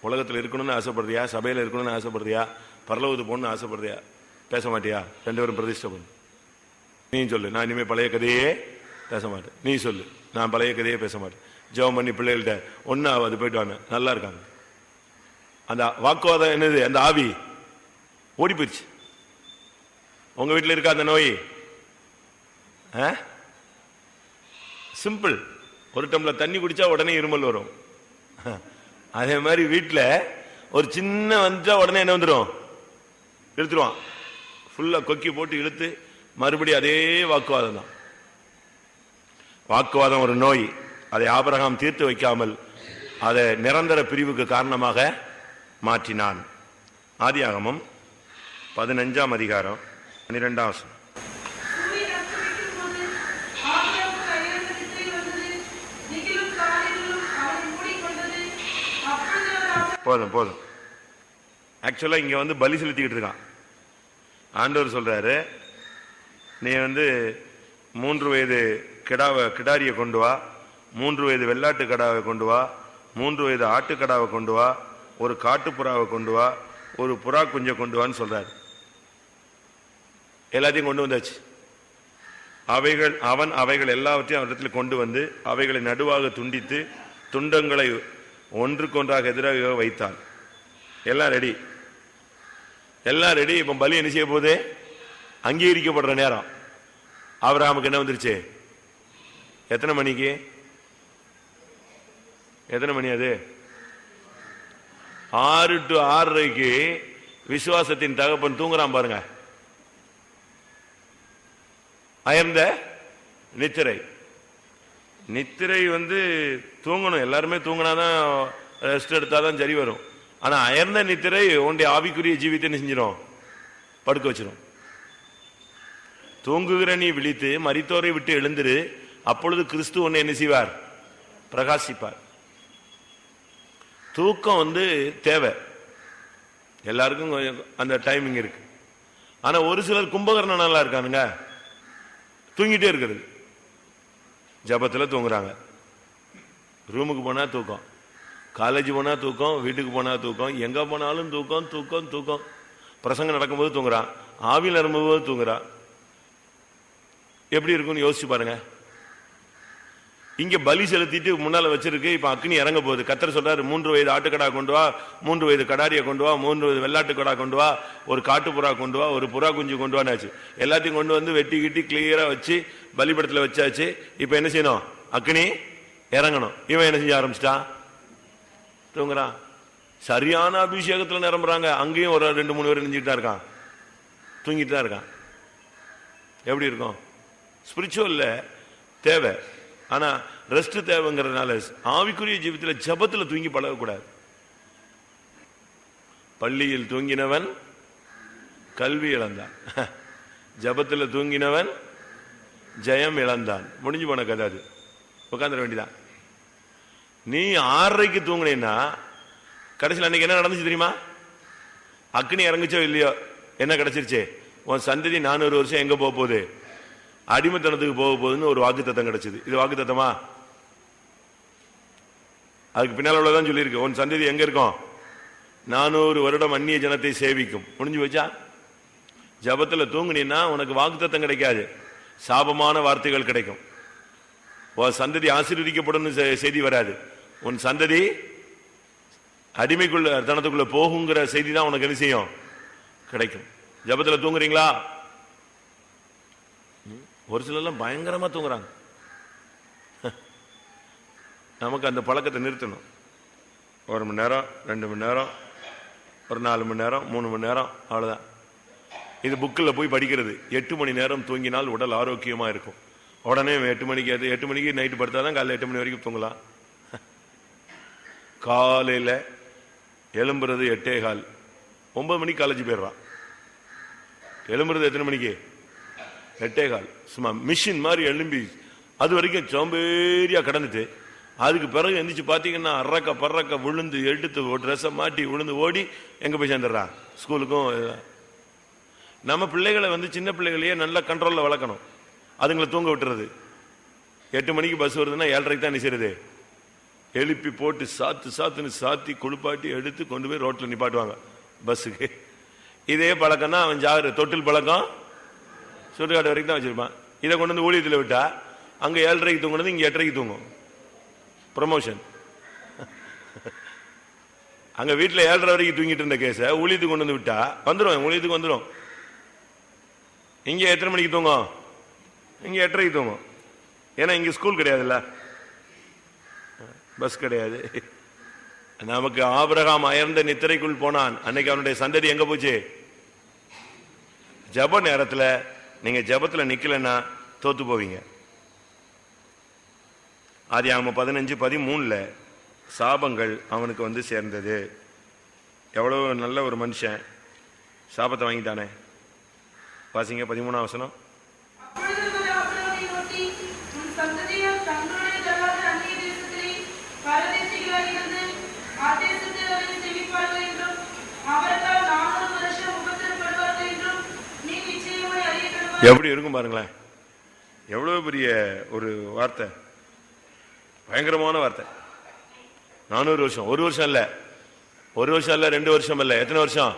உலகத்தில் இருக்கணும்னு ஆசைப்படுறியா? சபையில் இருக்கணும்னு ஆசைப்படுறியா? பரலவத்து போகணும்னு ஆசைப்படுறியா? பேச மாட்டியா? ரெண்டு பேரும் பிரதிஷ்டை பண்ணு நீ சொல்லு. நான் இனிமேல் பழைய கதையே பேச மாட்டேன். நீ சொல்லு. நான் பழைய கதையே பேச மாட்டேன். ஜெபம் பண்ணி பிள்ளைகள்கிட்ட ஒன்னும் ஆகாது போயிட்டு வாங்க. நல்லா இருக்காங்க. அந்த வாக்குவாதம் என்னது? அந்த ஆவி. ஓடி போயிடுச்சு. உங்க வீட்டில் இருக்கா அந்த நோய்? சிம்பிள் ஒரு டம்ளர் தண்ணி குடிச்சா உடனே இருமல் வரும். அதே மாதிரி வீட்டில் ஒரு சின்ன வந்துட்டா உடனே என்ன வந்துடும் எடுத்துருவான் ஃபுல்லா கொக்கி போட்டு இழுத்து மறுபடியும் அதே வாக்குவாதம் தான். வாக்குவாதம் ஒரு நோய். அதை ஆபிரகாம் தீர்த்து வைக்காமல் அதை நிரந்தர பிரிவுக்கு காரணமாக மாற்றினான். ஆதியாகமம் பதினஞ்சாம் அதிகாரம் பன்னிரெண்டாம் ஆபிரகாம் போதும் போதும். ஆக்சுவலா இங்க வந்து பலி செலுத்திக்கிட்டு இருக்கான். ஆண்டவர் சொல்றாரு நீ வந்து மூன்று வயது கிடாவை கிடாரியை கொண்டு வா மூன்று வயது வெள்ளாட்டு கடாவை கொண்டு வா மூன்று வயது ஆட்டுக்கடாவை கொண்டு வா ஒரு காட்டுப்புறாவை கொண்டு வா ஒரு புறா குஞ்சை கொண்டு வான்னு சொல்றாரு. எல்லாத்தையும் கொண்டு வந்தாச்சு. அவைகள் அவன் அவைகள் எல்லாவற்றையும் அவரிடத்தில் கொண்டு வந்து அவைகளை நடுவாக துண்டித்து துண்டங்களை ஒன்றுக்கொன்றாக எதிராக வைத்தான். எல்லாம் ரெடி எல்லாம் ரெடி இப்ப பலி என்ன செய்ய போகுது? அங்கீகரிக்கப்படுற நேரம். ஆபிரகாமுக்கு என்ன வந்துருச்சு? எத்தனை மணிக்கு? எத்தனை மணி அது? ஆறு டு ஆறரைக்கு விசுவாசத்தின் தகப்பன் தூங்குறான் பாருங்க. அயர்ந்த நித்திரை. நித்திரை வந்து தூங்கணும். எல்லாருமே தூங்கினாதான் ரெஸ்ட் எடுத்தாதான் சரி வரும். ஆனா அயர்ந்த நித்திரை உன்னுடைய ஆவிக்குரிய ஜீவித்தை என்ன செஞ்சிடும் படுக்க வச்சிடும் தூங்குகிற நீ விழித்து மரித்தோரை விட்டு எழுந்துரு. அப்பொழுது கிறிஸ்து உன்னை என்ன செய்வார்? பிரகாசிப்பார். தூக்கம் வந்து தேவை. எல்லாருக்கும் கொஞ்சம் அந்த டைமிங் இருக்கு. ஆனா ஒரு சிலர் கும்பகர்ணம் நல்லா இருக்கானுங்க. தூங்கிட்டே இருக்கிறது. ஜபத்தில் தூங்குறாங்க. ரூமுக்கு போனா தூக்கம். காலேஜ் போனால் தூக்கம் வீட்டுக்கு போனால் தூக்கம் எங்கே போனாலும் தூக்கம் தூக்கம் தூக்கம். பிரசங்கம் நடக்கும்போது தூங்குறான். ஆவியில் நிரம்பும்போது தூங்குறான். எப்படி இருக்கும்னு யோசிச்சு பாருங்க. இங்கே பலி செலுத்திட்டு முன்னால் வச்சிருக்கு இப்போ அக்னி இறங்க போகுது. கத்தர் சொல்றாரு மூன்று வயது ஆட்டுக்கடா கொண்டு வா மூன்று வயது கடாரியை கொண்டு வா மூன்று வயது வெள்ளாட்டுக்கடா கொண்டு வா ஒரு காட்டுப்புறா கொண்டு வா ஒரு புறா குஞ்சு கொண்டு வானாச்சு. எல்லாத்தையும் கொண்டு வந்து வெட்டி கிட்டி கிளியராக வச்சு பலிபடத்தில் வச்சாச்சு. இப்போ என்ன செய்யணும்? அக்னி இறங்கணும். இவன் என்ன செஞ்ச ஆரம்பிச்சிட்டான்? தூங்குறான் சரியான அபிஷேகத்துல நிரம்புறாங்க. அங்கேயும் ஒரு ரெண்டு மூணு பேர் நெஞ்சிட்டு தான் இருக்கான். தூங்கிட்டு தான் இருக்கான். எப்படி இருக்கும்? ஸ்பிரிச்சுவலில் தேவை. ஆனா ரெஸ்ட் தேவைங்கிறதுனால ஆவிக்குரிய ஜீவித்துல ஜபத்தில் தூங்கி பழகக்கூடாது. பள்ளியில் தூங்கினவன் கல்வி இழந்தான். ஜபத்தில் தூங்கினவன் ஜெயம் இழந்தான். முடிஞ்சு போன கதை அது. உட்காந்துட வேண்டியதான் நீ ஆறரைக்கு தூங்குனேன்னா கடைசியில் அன்னைக்கு என்ன நடந்துச்சு தெரியுமா? அக்னி இறங்குச்சோ இல்லையோ? என்ன கிடைச்சிருச்சு? உன் சந்ததி நானூறு வருஷம் எங்க போக போகுது? அடிமைத்தனத்துக்கு போக போகுதுன்னு ஒரு வாக்குத்தத்தம் கிடைச்சது. இது வாக்குத்தத்தமா? அதுக்கு பின்னால் உள்ளதான் சொல்லியிருக்கு. உன் சந்ததி எங்க இருக்கும்? நானூறு வருடம் அந்நிய ஜனத்தை சேவிக்கும். முடிஞ்சு வச்சா ஜபத்தில் தூங்குனீன்னா உனக்கு வாக்குத்தத்தம் கிடைக்காது. சாபமான வார்த்தைகள் கிடைக்கும். சந்ததி ஆசீர்வதிக்கப்படும் செய்தி வராது. உன் சந்ததி அடிமைக்குள்ள தனத்துக்குள்ள போகுங்கிற செய்தி தான் உனக்கு என்ன செய்யும்? கிடைக்கும். ஜபத்தில் தூங்குறீங்களா? ஒரு சிலர்லாம் பயங்கரமா தூங்குறாங்க. நமக்கு அந்த பழக்கத்தை நிறுத்தணும். ஒரு மணி நேரம் ரெண்டு மணி நேரம் ஒரு நாலு மணி நேரம் மூணு மணி நேரம் அவ்வளோதான் இது புக்கில் போய் படிக்கிறது. எட்டு மணி நேரம் தூங்கினால் உடல் ஆரோக்கியமாக இருக்கும். உடனே எட்டு மணிக்கு எட்டு மணிக்கு நைட்டு படுத்தாதான் காலையில் எட்டு மணி வரைக்கும் தூங்கலாம். காலையில் எழும்புறது எட்டே கால். ஒன்பது மணிக்கு காலேஜ் போயிடுறான். எழும்புறது எத்தனை மணிக்கு? எட்டே கால். சும்மா மிஷின் மாதிரி எழும்பி அது வரைக்கும் சோம்பேறியாக கடந்துட்டு அதுக்கு பிறகு எந்திரிச்சு பார்த்தீங்கன்னா அறக்க பறக்க விழுந்து எடுத்து ட்ரெஸ்ஸை மாட்டி விழுந்து ஓடி எங்கே போய் சேர்ந்துடுறான்? ஸ்கூலுக்கும் நம்ம பிள்ளைகளை வந்து சின்ன பிள்ளைகளையே நல்லா கண்ட்ரோலில் வளர்க்கணும். அதுங்களை தூங்க விட்டுறது. எட்டு மணிக்கு பஸ் வருதுன்னா ஏழரைக்கு தான் நினைச்சிருது எழுப்பி போட்டு சாத்து சாத்துன்னு சாத்தி குளிப்பாட்டி எடுத்து கொண்டு போய் ரோட்டில் நிப்பாட்டுவாங்க. பஸ்ஸுக்கு. இதே பழக்கம் தான் அவன் ஜாகிர தொட்டில் பழக்கம். சுடுகாடு வரைக்கும் தான் வச்சிருப்பான். இதை கொண்டு வந்து ஊழியத்தில் விட்டா அங்கே ஏழரைக்கு தூங்குனது இங்கே எட்டரைக்கு தூங்கும். ப்ரமோஷன் அங்கே வீட்டில் ஏழரை வரைக்கும் தூங்கிட்டு இருந்த கேஸை ஊழியத்துக்கு கொண்டு வந்து விட்டா வந்துடும் ஊழியத்துக்கு வந்துடும் இங்கே எத்தனை மணிக்கு தூங்கும்? இங்கே எட்டரைக்கு தூங்கும். ஏன்னா இங்கே ஸ்கூல் கிடையாதுல்ல. பஸ் கிடையாது. நமக்கு ஆபிரகாம் அயர்ந்த நித்திரைக்குள் போனான். அன்னைக்கு அவனுடைய சந்ததி எங்க போச்சு? ஜெப நேரத்தில் நீங்க ஜபத்தில் நிக்கலன்னா தோத்து போவீங்க. ஆதி அவன் பதினஞ்சு பதிமூணுல சாபங்கள் அவனுக்கு வந்து சேர்ந்தது. எவ்வளவு நல்ல ஒரு மனுஷன். சாபத்தை வாங்கிட்டானே. வாசிங்க பதிமூணாம் வசனம் அப்பொழுது அவர் ஆபிரகாமை நோக்கி, உன் சந்ததியார் தங்களுடையதல்லாத அந்நிய தேசத்திலே பரதேசிகளாய் இருந்து அத்தேசத்தில் அதை செவிப்பார்கள் என்றும், அவர்களால் நானூறு வருஷம் உபத்திரப்படுவார்கள் என்றும் நீ நிச்சயமாய் அறியப்படுவாய். எப்படி இருக்கும் பாருங்களேன். எவ்வளவு பெரிய ஒரு வார்த்தை. பயங்கரமான வார்த்தை. நானூறு வருஷம். ஒரு வருஷம் இல்ல. ஒரு வருஷம் இல்ல ரெண்டு வருஷம் இல்ல. எத்தனை வருஷம்?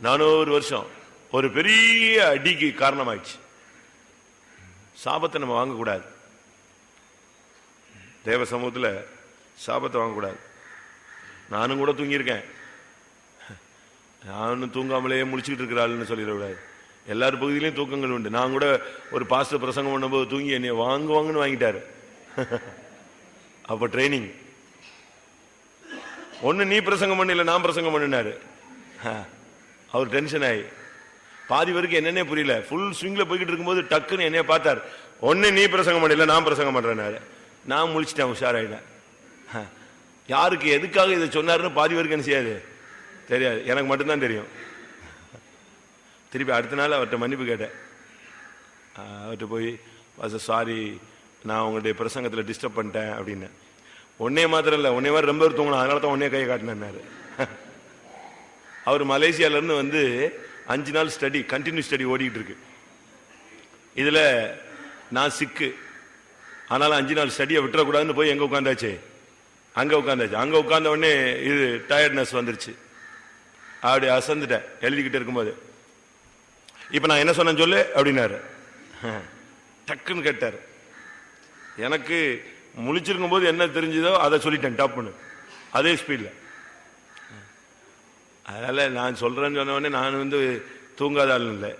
நானூறு வருஷம். ஒரு பெரிய அடிக்கு காரணமாயிடுச்சு. சாபத்தை நம்ம வாங்கக்கூடாது. தேவ சமூகத்துல சாபத்தை வாங்கக்கூடாது. நானும் கூட தூங்கியிருக்கேன். நானும் தூங்காமலேயே முடிச்சுக்கிட்டு இருக்கிறாள்னு சொல்லிடக்கூடாது. எல்லார் பகுதியிலையும் தூக்கங்கள் உண்டு. நான் கூட ஒரு பாஸ்டர் பிரசங்கம் பண்ணும்போது தூங்கி என்னை வாங்குவாங்கன்னு வாங்கிட்டாரு. அப்போ ட்ரைனிங் ஒன்று நீ பிரசங்கம் பண்ணல நான் பிரசங்கம் பண்ணினாரு. அவர் டென்ஷன் ஆகி பாதி பேருக்கு என்னன்னே புரியல. ஃபுல் ஸ்விங்கில் போய்கிட்டு இருக்கும்போது டக்குன்னு என்னைய பார்த்தார். ஒன்று நீ பிரசங்கம் பண்ணல நான் பிரசங்கம் பண்ணுறேன்னாரு நான் முழிச்சிட்டேன் உஷாராயிட்டேன். யாருக்கு எதுக்காக இதை சொன்னாருன்னு பாதி பேருக்கு என்ன செய்யாது? தெரியாது. எனக்கு மட்டும்தான் தெரியும். திருப்பி அடுத்த நாள் அவர்கிட்ட மன்னிப்பு கேட்டேன். அவர்கிட்ட போய் சாரி நான் உங்களுடைய பிரசங்கத்தில் டிஸ்டர்ப் பண்ணிட்டேன் அப்படின்னு. ஒன்னே மாத்திரம் இல்லை ஒன்னே மாதிரி ரொம்ப பேர் தூங்கணும் அதனால தான் ஒன்னே கையை காட்டினார் அவர் மலேசியாவிலேருந்து வந்து அஞ்சு நாள் ஸ்டடி கண்டினியூ ஸ்டடி ஓடிக்கிட்டு இருக்கு. இதில் நான் சிக்கு ஆனாலும் அஞ்சு நாள் ஸ்டடியை விட்டுறக்கூடாதுன்னு போய் எங்கே உட்காந்தாச்சு? அங்கே உட்காந்தாச்சு. அங்கே உட்காந்த உடனே இது டயர்ட்னஸ் வந்துருச்சு. அப்படி அசந்துட்டேன். எழுதிக்கிட்டு இருக்கும்போது. இப்போ நான் என்ன சொன்னேன் சொல்லு? அப்படின்னாரு. டக்குன்னு கேட்டார். எனக்கு முழிச்சிருக்கும் போது என்ன தெரிஞ்சுதோ அதை சொல்லிட்டேன் டப்புன்னு. அதே ஸ்பீடில் அதனால் நான் சொல்கிறேன்னு சொன்ன உடனே நான் வந்து தூங்காத ஆள் இல்லை.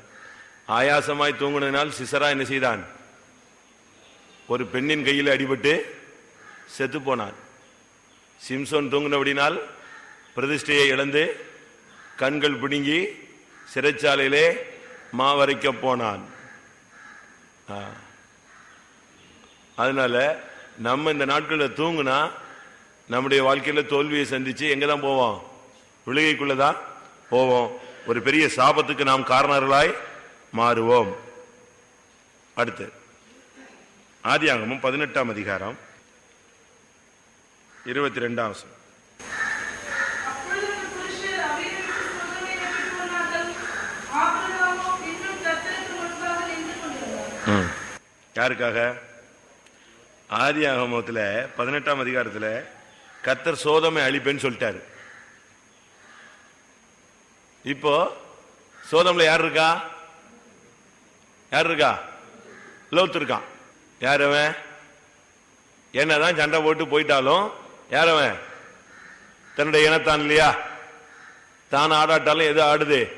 ஆயாசமாய் தூங்கினதுனால் சிசரா என்ன செய்தான்? ஒரு பெண்ணின் கையில் அடிபட்டு செத்து போனான். சிம்சோன் தூங்கினபடினால் பிரதிஷ்டையை இழந்து கண்கள் பிடுங்கி சிறைச்சாலையிலே மாவரைக்க போனான். அதனால நம்ம இந்த நாட்களில் தூங்குனா நம்முடைய வாழ்க்கையில் தோல்வியை சந்திச்சு எங்க தான் போவோம்? விழுகைக்குள்ளதான் போவோம். ஒரு பெரிய சாபத்துக்கு நாம் காரணர்களாய் மாறுவோம். அடுத்து ஆதியாகமும் பதினெட்டாம் அதிகாரம் இருபத்தி ரெண்டாம் வசனம். அப்பொழுது அந்த புருஷர் அபிரமிக்கு சொந்தமே நம்பிக் கொண்டார்கள். ஆபிரகாமோ இன்னும் கர்த்தருக்கு முன்பாக நின்று யாருக்காக? ம். யாருக்காக பதினெட்டாம் அதிகாரத்தில் கத்தர் சோதமை அழிப்பேன்னு சொல்லிட்டாரு. இப்போ சோதமில் யார் இருக்கா? யார் இருக்கா? லோத்து இருக்கான். யார் அவன்? என்னதான் சண்டை போட்டு போயிட்டாலும் யார் அவன்? தன்னுடைய இனத்தான் இல்லையா? தான் ஆடாட்டாலும் எது ஆடுது?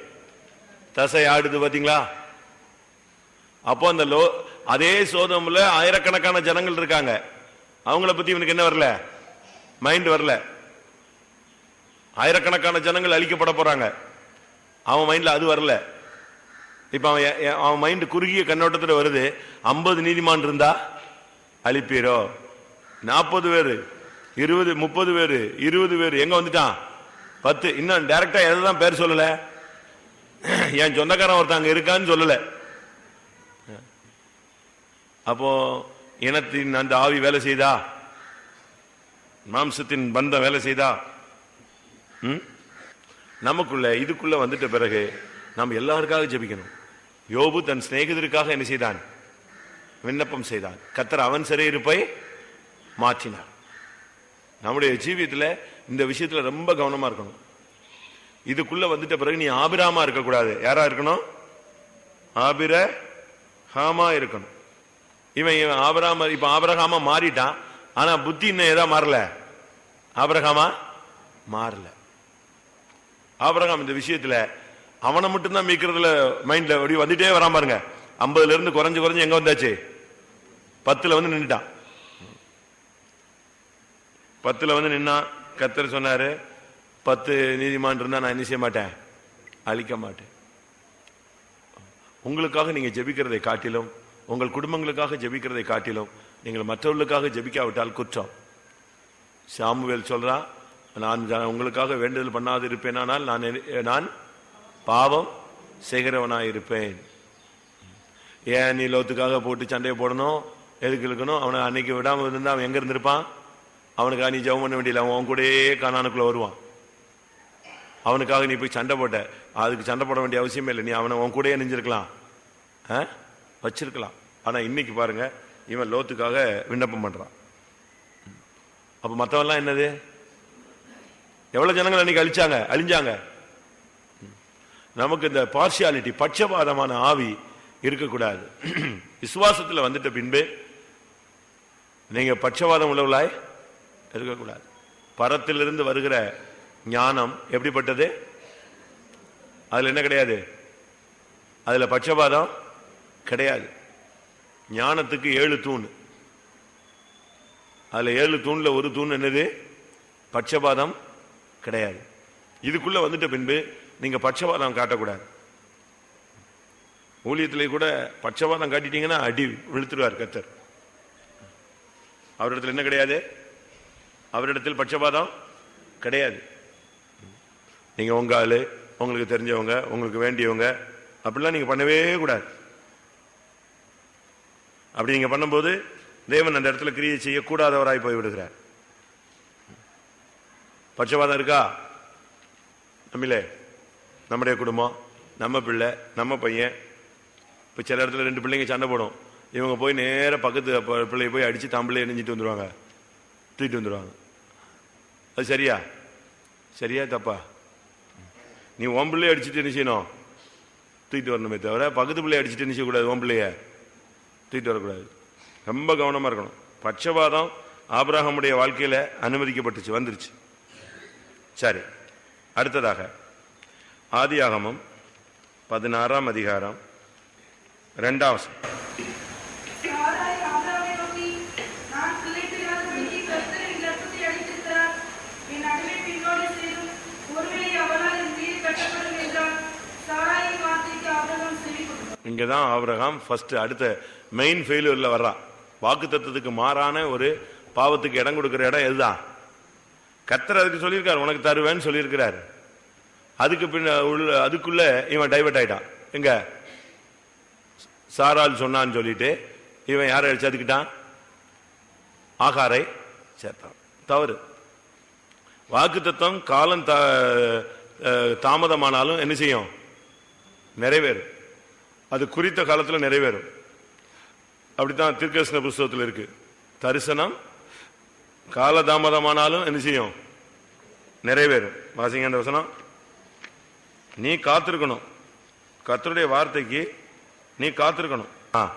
தசை ஆடுது பார்த்தீங்களா? அப்போ அந்த லோ அதே சோதமில் ஆயிரக்கணக்கான ஜனங்கள் இருக்காங்க. அவங்கள பத்தி இவனுக்கு என்ன வரல? மைண்ட் வரல. ஆயிரக்கணக்கான ஜனங்கள் அழிக்கப்பட போறாங்க. அவன் மைண்ட்ல அது வரல. இப்ப அவன் அவன் மைண்ட் குறுகிய கண்ணோட்டத்தில் வருது. ஐம்பது நீதிமான் இருந்தா அழிப்பீரோ? நாற்பது பேரு இருபது முப்பது பேரு இருபது பேர். எங்க வந்துட்டான்? பத்து. இன்னும் டைரக்டா எதுதான் பேர் சொல்லல? என் சொந்தக்காரன் ஒருத்தன் அங்க இருக்கான்னு சொல்லலை. அப்போ இனத்தின் அந்த ஆவி வேலை செய்தா? மாம்சத்தின் பந்தம் வேலை செய்தா? ம்? நமக்குள்ள இதுக்குள்ள வந்துட்ட பிறகு நாம் எல்லாருக்காக ஜெபிக்கணும். யோபு தன் சிநேகிதருக்காக என்ன செய்தான்? விண்ணப்பம் செய்தான். கத்தர் அவன் சிறையிருப்பை மாற்றினார். நம்முடைய ஜீவியத்தில் இந்த விஷயத்தில் ரொம்ப கவனமாக இருக்கணும். இதுக்குள்ள வந்துட்ட பிறகு நீ ஆபிராமா இருக்கக்கூடாது. யாரா இருக்கணும்? ஆபிர ஹாமா இருக்கணும். இவன் இவன் ஆபராம இப்ப ஆபரகாமா மாறிட்டான். ஆனா புத்தி இன்னும் ஏதா மாறல? ஆபரகாமா? மாறல. ஆபரகாம் இந்த விஷயத்துல அவனை மட்டும்தான் மீக்கிறதுல மைண்ட்ல அப்படி வந்துட்டே வரா பாருங்க. ஐம்பதுல இருந்து குறைஞ்சு குறைஞ்சு எங்க வந்தாச்சு? பத்துல வந்து நின்றுட்டான் பத்துல வந்து நின்னா கத்தர் சொன்னாரு பத்து நீதிமான் இருந்தா நான் என்ன செய்ய மாட்டேன்? அழிக்க மாட்டேன். உங்களுக்காக நீங்க ஜெபிக்கிறதை காட்டிலும் உங்கள் குடும்பங்களுக்காக ஜெபிக்கிறதை காட்டிலும் நீங்கள் மற்றவர்களுக்காக ஜெபிக்காவிட்டால் குற்றம். சாமுவேல் சொல்றா நான் உங்களுக்காக வேண்டுதல் பண்ணாது இருப்பேனானால் நான் நான் பாவம் செய்கிறவனாயிருப்பேன். ஏன் நீ லோத்துக்காக போட்டு சண்டையை போடணும்? எதுக்கு இழுக்கணும்? அவனை அன்னைக்கு விடாமல் இருந்தால் அவன் எங்க இருந்திருப்பான்? அவனுக்காக நீ ஜெபம் பண்ண வேண்டியல அவன் உன் கூடயே காணானுக்குள்ள வருவான். அவனுக்காக நீ போய் சண்டை போட்ட. அதுக்கு சண்டை போட வேண்டிய அவசியமே இல்லை. நீ அவனை உன் கூடயே நெஞ்சிருக்கலாம். ஆ? வச்சிருக்கலாம். ஆனா இன்னைக்கு பாருங்க இவன் லோத்துக்காக விண்ணப்பம் பண்றான். அப்ப மற்றவெல்லாம் என்னது? எவ்வளவு ஜனங்கள் அன்னைக்கு அழிச்சாங்க? அழிஞ்சாங்க. நமக்கு இந்த பார்சியாலிட்டி பட்சபாதமான ஆவி இருக்கக்கூடாது. விசுவாசத்தில் வந்துட்ட பின்பு நீங்க பட்சவாதம் உள்ளவளாய் இருக்கக்கூடாது. பரத்திலிருந்து வருகிற ஞானம் எப்படிப்பட்டது? அதுல என்ன கிடையாது? அதுல பட்சபாதம் கிடையாது. ஞானத்துக்கு ஏழு தூண். அதில் ஏழு தூணில் ஒரு தூண் என்னது? பட்சபாதம் கிடையாது. இதுக்குள்ளே வந்துட்ட பின்பு நீங்கள் பட்சபாதம் காட்டக்கூடாது. ஊழியத்திலே கூட பட்சபாதம் காட்டிட்டீங்கன்னா அடி விழுத்துருவார் கத்தர். அவரிடத்தில் என்ன கிடையாது? அவரிடத்தில் பட்சபாதம் கிடையாது. நீங்கள் உங்க ஆள் உங்களுக்கு தெரிஞ்சவங்க உங்களுக்கு வேண்டியவங்க அப்படிலாம் நீங்கள் பண்ணவே கூடாது. அப்படி நீங்க பண்ணும்போது தேவன் அந்த இடத்துல கிரியை செய்யக்கூடாதவராய் போய் விடுகிறார் பட்சபாதம் இருக்கா? நம்மளே நம்முடைய குடும்பம் நம்ம பிள்ளை நம்ம பையன். இப்போ சில இடத்துல ரெண்டு பிள்ளைங்க சண்டை போடும். இவங்க போய் நேர பக்கத்து பிள்ளைய போய் அடிச்சு தன் பிள்ளைய நெஞ்சிட்டு வந்துருவாங்க. தூக்கிட்டு வந்துடுவாங்க அது சரியா? சரியா தப்பா? நீ உன் பிள்ளைய அடிச்சுட்டு என்ன செய்யணும்? தூக்கிட்டு வரணுமே தவிர பக்கத்து பிள்ளைய அடிச்சுட்டு என்ன செய்யக்கூடாது உன் பிள்ளைய? தூக்கிட்டு வரக்கூடாது. ரொம்ப கவனமா இருக்கணும். பட்சபாதம் ஆபிரகாமுடைய வாழ்க்கையில அனுமதிக்கப்பட்டுச்சு வந்துருச்சு. சரி அடுத்ததாக ஆதியாகமம் பதினாறாம் அதிகாரம் கொடுத்தார். இங்கதான் ஆபிரகாம் ஃபர்ஸ்ட் அடுத்த மெயின் ஃபெயிலியர்ல வர்றான். வாக்கு தத்துவத்துக்கு மாறான ஒரு பாவத்துக்கு இடம் கொடுக்குற இடம் இதுதான் கத்தர் அதுக்கு சொல்லியிருக்காரு உனக்கு தருவேன்னு சொல்லியிருக்கிறாரு. அதுக்கு பின்ன உள்ள அதுக்குள்ள இவன் டைவர்ட் ஆயிட்டான். எங்க? சாரால் சொன்னான்னு சொல்லிட்டு இவன் யாரை சேர்த்துக்கிட்டான் ஆகாரை சேர்த்தான். தவறு. வாக்கு தத்துவம் காலம் தா- தாமதமானாலும் என்ன செய்யும்? நிறைவேறும். அது குறித்த காலத்தில் நிறைவேறும். அப்படித்தான் திருக்கர்ஷ்ண புஸ்தகத்தில் இருக்கு. தரிசனம் காலதாமதமானாலும் என்ன செய்யும்? நிறைவேறும். வாசிங்க அந்த வசனம். நீ காத்திருக்கணும். கத்தருடைய வார்த்தைக்கு நீ காத்திருக்கணும். ஆ.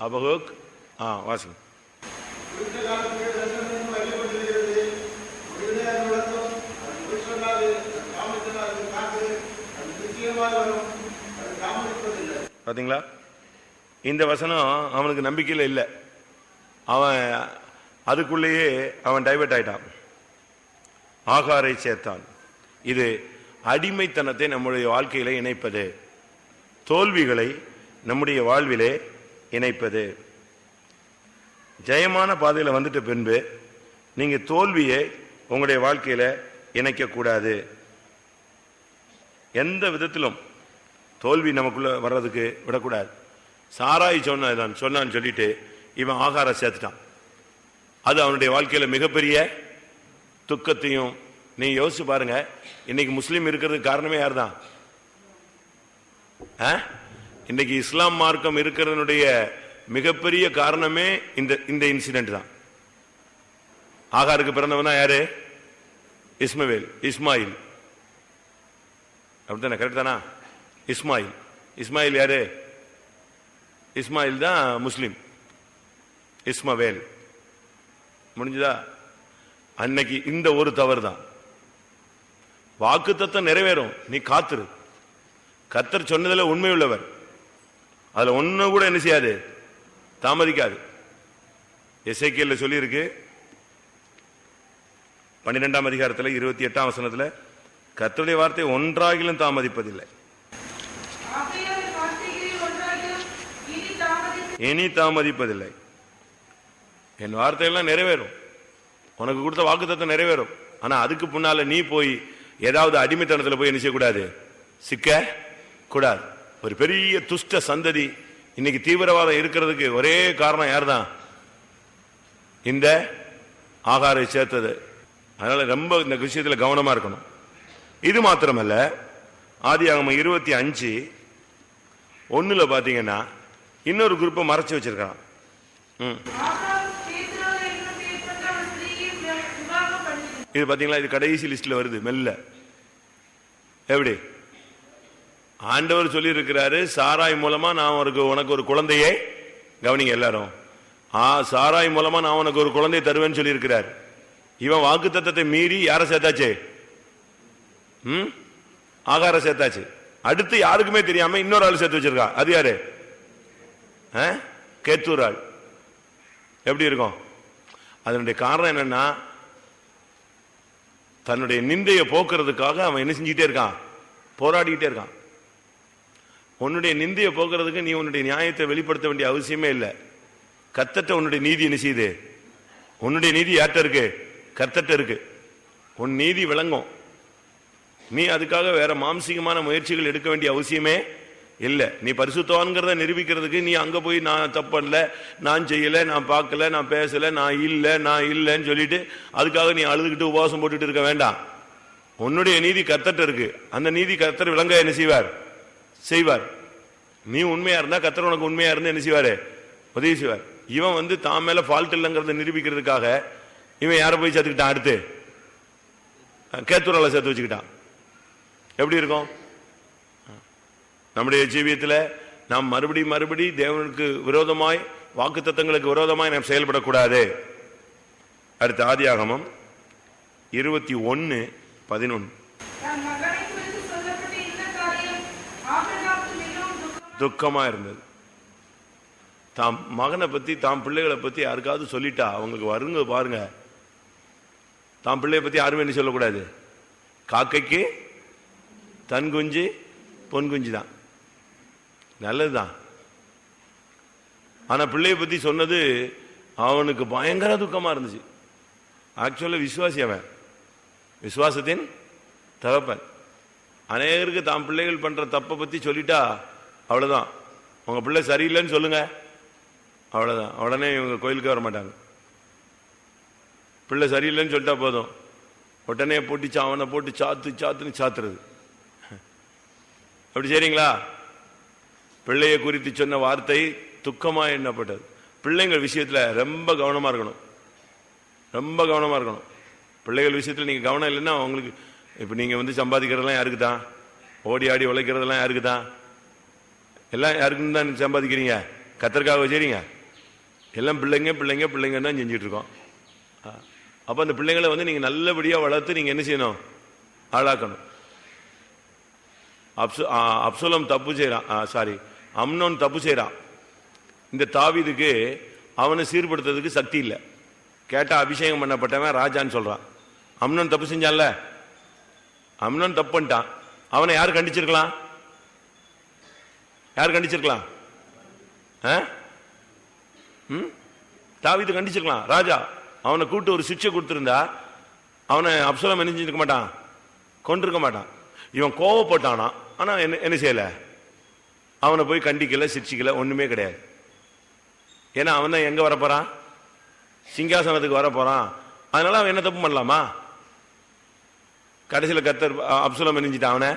அபகோக் ஆ வாசிங்க. பாத்தீங்களா? இந்த வசனம் அவனுக்கு நம்பிக்கையில் இல்லை. அவன் அதுக்குள்ளேயே அவன் டைவர்ட் ஆயிட்டான். ஆகாரை சேர்த்தான். இது அடிமைத்தனத்தை நம்முடைய வாழ்க்கையில இணைப்பது. தோல்விகளை நம்முடைய வாழ்விலே இணைப்பது. ஜெயமான பாதையில் வந்துட்ட பின்பு நீங்கள் தோல்வியை உங்களுடைய வாழ்க்கையில் இணைக்கக்கூடாது. எந்த விதத்திலும் தோல்வி நமக்குள்ளே வர்றதுக்கு விடக்கூடாது. சாராய் சொன்னான் சொன்னான்னு சொல்லிட்டு இவன் ஆகாரம் சேர்த்துட்டான். அது அவனுடைய வாழ்க்கையில் மிகப்பெரிய துக்கத்தையும் நீ யோசிச்சு பாருங்க இன்னைக்கு முஸ்லீம் இருக்கிறதுக்கு காரணமே யார்தான்? ஆ? இன்னைக்கு இஸ்லாம் மார்க்கம் இருக்கிறதனுடைய மிகப்பெரிய காரணமே இந்த இந்த இன்சிடென்ட் தான். ஆகாருக்கு பிறந்தவனா யாரு? இஸ்மவேல் இஸ்மாயில். அப்படித்தானே கரெக்ட் தானா? இஸ்மாயில். இஸ்மாயில் யாரு? இஸ்மாயில் தான் முஸ்லீம். இஸ்மவேல். முடிஞ்சுதா? அன்னைக்கு இந்த ஒரு தவறு தான் வாக்கு நிறைவேறும். நீ காத்துரு. கத்தர் சொன்னதுல உண்மை உள்ளவர். அதுல ஒண்ணு கூட என்ன செய்யாது? தாமதிக்காது. எஸ்ஐகேல சொல்லியிருக்கு. பன்னிரெண்டாம் அதிகாரத்துல இருபத்தி எட்டாம் வசனத்தில் கத்தருடைய வார்த்தை ஒன்றாகிலும் தாமதிப்பதில்லை ஆகையால் வார்த்தைகளில் ஒன்றாகிலும் இனி தாமதித்து இனி தாமதிப்பதில்லை. என் வார்த்தையெல்லாம் நிறைவேறும். உனக்கு கொடுத்த வாக்குத்தத்தம் நிறைவேறும். ஆனா அதுக்கு முன்னால நீ போய் ஏதாவது அடிமைத்தனத்தில் போய் என்ன செய்யக்கூடாது? சிக்க கூடாது. ஒரு பெரிய துஷ்ட சந்ததி இன்னைக்கு தீவிரவாதம் இருக்கிறதுக்கு ஒரே காரணம் யார்தான்? இந்த ஆகாரை சேர்த்தது. அதனால ரொம்ப இந்த விஷயத்துல கவனமா இருக்கணும். இது மாத்திரமல்ல ஆதி ஆகம இருபத்தி அஞ்சு ஒண்ணுல பாத்தீங்கன்னா இன்னொரு குரூப்பை மறைச்சு வச்சிருக்கான். ம். இது பாத்தீங்களா? இது கடைசி லிஸ்ட்ல வருது மெல்ல. எப்படி? ஆண்டவர் சொல்லி இருக்கிறாரு சாராய் மூலமா நான் உனக்கு உனக்கு ஒரு குழந்தையை கவனிங்க எல்லாரும். ஆ சாராய் மூலமா நான் உனக்கு ஒரு குழந்தை தருவேன்னு சொல்லி இருக்கிறார் இவன் வாக்கு தத்தத்தை மீறி யார சேர்த்தாச்சு? ம்? ஆகார சேர்த்தாச்சு. அடுத்து யாருக்குமே தெரியாம இன்னொரு ஆள் சேர்த்து வச்சிருக்கா அது யாரு? ஆ? கேத்தூர் ஆள் எப்படி இருக்கும்? அதனுடைய காரணம் என்னன்னா தன்னுடைய நிந்தையை போக்குறதுக்காக அவன் என்ன செஞ்சுட்டே இருக்கான்? போராடிக்கிட்டே இருக்கான். உன்னுடைய நிந்தையை போக்குறதுக்கு நீ உன்னுடைய நியாயத்தை வெளிப்படுத்த வேண்டிய அவசியமே இல்லை. கத்தட்ட உன்னுடைய நீதி என்ன செய்யுது? உன்னுடைய நீதி யார்கிட்ட இருக்கு? கத்தட்ட இருக்கு. உன் நீதி விளங்கும். நீ அதுக்காக வேற மாம்சீகமான முயற்சிகள் எடுக்க வேண்டிய அவசியமே இல்லை நீ பரிசுத்தவான்கிறத நிரூபிக்கிறதுக்கு நீ அங்கே போய் நான் தப்பல்ல நான் செய்யலை நான் பார்க்கல நான் பேசலை நான் இல்லை நான் இல்லைன்னு சொல்லிட்டு அதுக்காக நீ அழுதுகிட்டு உபவாசம் போட்டுட்டு இருக்க வேண்டாம். உன்னுடைய நீதி கத்தட்ட இருக்கு. அந்த நீதி கத்தர் விளங்க என்ன செய்வார்? செய்வார். நீ உண்மையா இருந்தா கத்தர் உனக்கு உண்மையா இருந்து என்ன செய்வாரு? உதவி செய்வார். இவன் வந்து தான் மேல ஃபால்ட் இல்லைங்கிறத நிரூபிக்கிறதுக்காக இவன் யாரை போய் சேர்த்துக்கிட்டான்? அடுத்து. கேத்தூரால சேர்த்து வச்சுக்கிட்டான். எப்படி இருக்கும்? நம்முடைய ஜீவியத்தில் நாம் மறுபடி மறுபடி தேவனுக்கு விரோதமாய் வாக்குத்தத்தங்களுக்கு விரோதமாய் நாம் செயல்படக்கூடாது. அடுத்த ஆதியாகமம் இருபத்தி ஒன்னு மிகவும் துக்கம் இருந்தது. தாம் மகனை பத்தி தாம் பிள்ளைகளை பத்தி யாருக்காவது சொல்லிட்டா அவங்களுக்கு வருங்க பாருங்க. தாம் பிள்ளைய பத்தி யாருமே என்ன சொல்லக்கூடாது? காக்கைக்கு தன் குஞ்சு பொன் குஞ்சு தான் நல்லதுதான். ஆனா பிள்ளைய பத்தி சொன்னது அவனுக்கு பயங்கர துக்கமா இருந்துச்சு. ஆக்சுவலா விசுவாசி அவன். விசுவாசத்தின் தகப்பன். அநேகருக்கு தாம் பிள்ளைகள் பண்ற தப்பை பத்தி சொல்லிட்டா அவ்வளவுதான். உங்க பிள்ளை சரியில்லைன்னு சொல்லுங்க. அவ்வளவுதான். உடனே இவங்க கோயிலுக்கு வர மாட்டாங்க. பிள்ளை சரியில்லைன்னு சொல்லிட்டா போதும். உடனே போட்டு அவனை போட்டு சாத்து சாத்துன்னு சாத்துறது. அப்படி சரிங்களா பிள்ளையை குறித்து சொன்ன வார்த்தை துக்கமாக எண்ணப்பட்டது. பிள்ளைங்கள் விஷயத்தில் ரொம்ப கவனமாக இருக்கணும். ரொம்ப கவனமாக இருக்கணும். பிள்ளைகள் விஷயத்தில் நீங்கள் கவனம் இல்லைன்னா உங்களுக்கு இப்போ நீங்கள் வந்து சம்பாதிக்கிறதெல்லாம் யாருக்கு தான்? ஓடி ஆடி உழைக்கிறதெல்லாம் யாருக்கு தான்? எல்லாம் யாருக்குன்னு தான் சம்பாதிக்கிறீங்க? கத்தருக்காக வச்சுறீங்க எல்லாம் பிள்ளைங்க பிள்ளைங்க பிள்ளைங்க தான் செஞ்சிட்ருக்கோம். அப்போ அந்த பிள்ளைங்களை வந்து நீங்கள் நல்லபடியாக வளர்த்து நீங்கள் என்ன செய்யணும்? ஆளாக்கணும். அப்சு- ஆ, தப்பு செய்கிறான் சாரி அம்னோன் தப்பு செய்கிறான் இந்த தாவிதுக்கு அவனை சீர்படுத்துறதுக்கு சக்தி இல்லை. கேட்டால் அபிஷேகம் பண்ணப்பட்டவன் ராஜான்னு சொல்கிறான் அம்னோன் தப்பு செஞ்சான்ல? அம்னோன் தப்பு பண்ணிட்டான். அவனை யார் கண்டிச்சிருக்கலாம்? யார் கண்டிச்சிருக்கலாம்? ஆ? ம்? கண்டிச்சிருக்கலாம். ராஜா அவனை கூப்பிட்டு ஒரு சிக்ஷை கொடுத்துருந்தா அவனை அப்சலம் என்ன செஞ்சிருக்க மாட்டான். கொண்டிருக்க மாட்டான். இவன் கோவப்பட்டானா? ஆனால் என்ன என்ன செய்யலை? அவனை போய் கண்டிக்கல சிரிச்சிக்கல ஒண்ணுமே கிடையாது. ஏன்னா அவன் தான் எங்க வரப்போறான்? சிங்காசனத்துக்கு வரப்போறான். அதனால அவன் என்ன தப்பு பண்ணலாமா? கடைசியில் கத்தர் அப்சுலம் எரிஞ்சிட்டான் அவனை.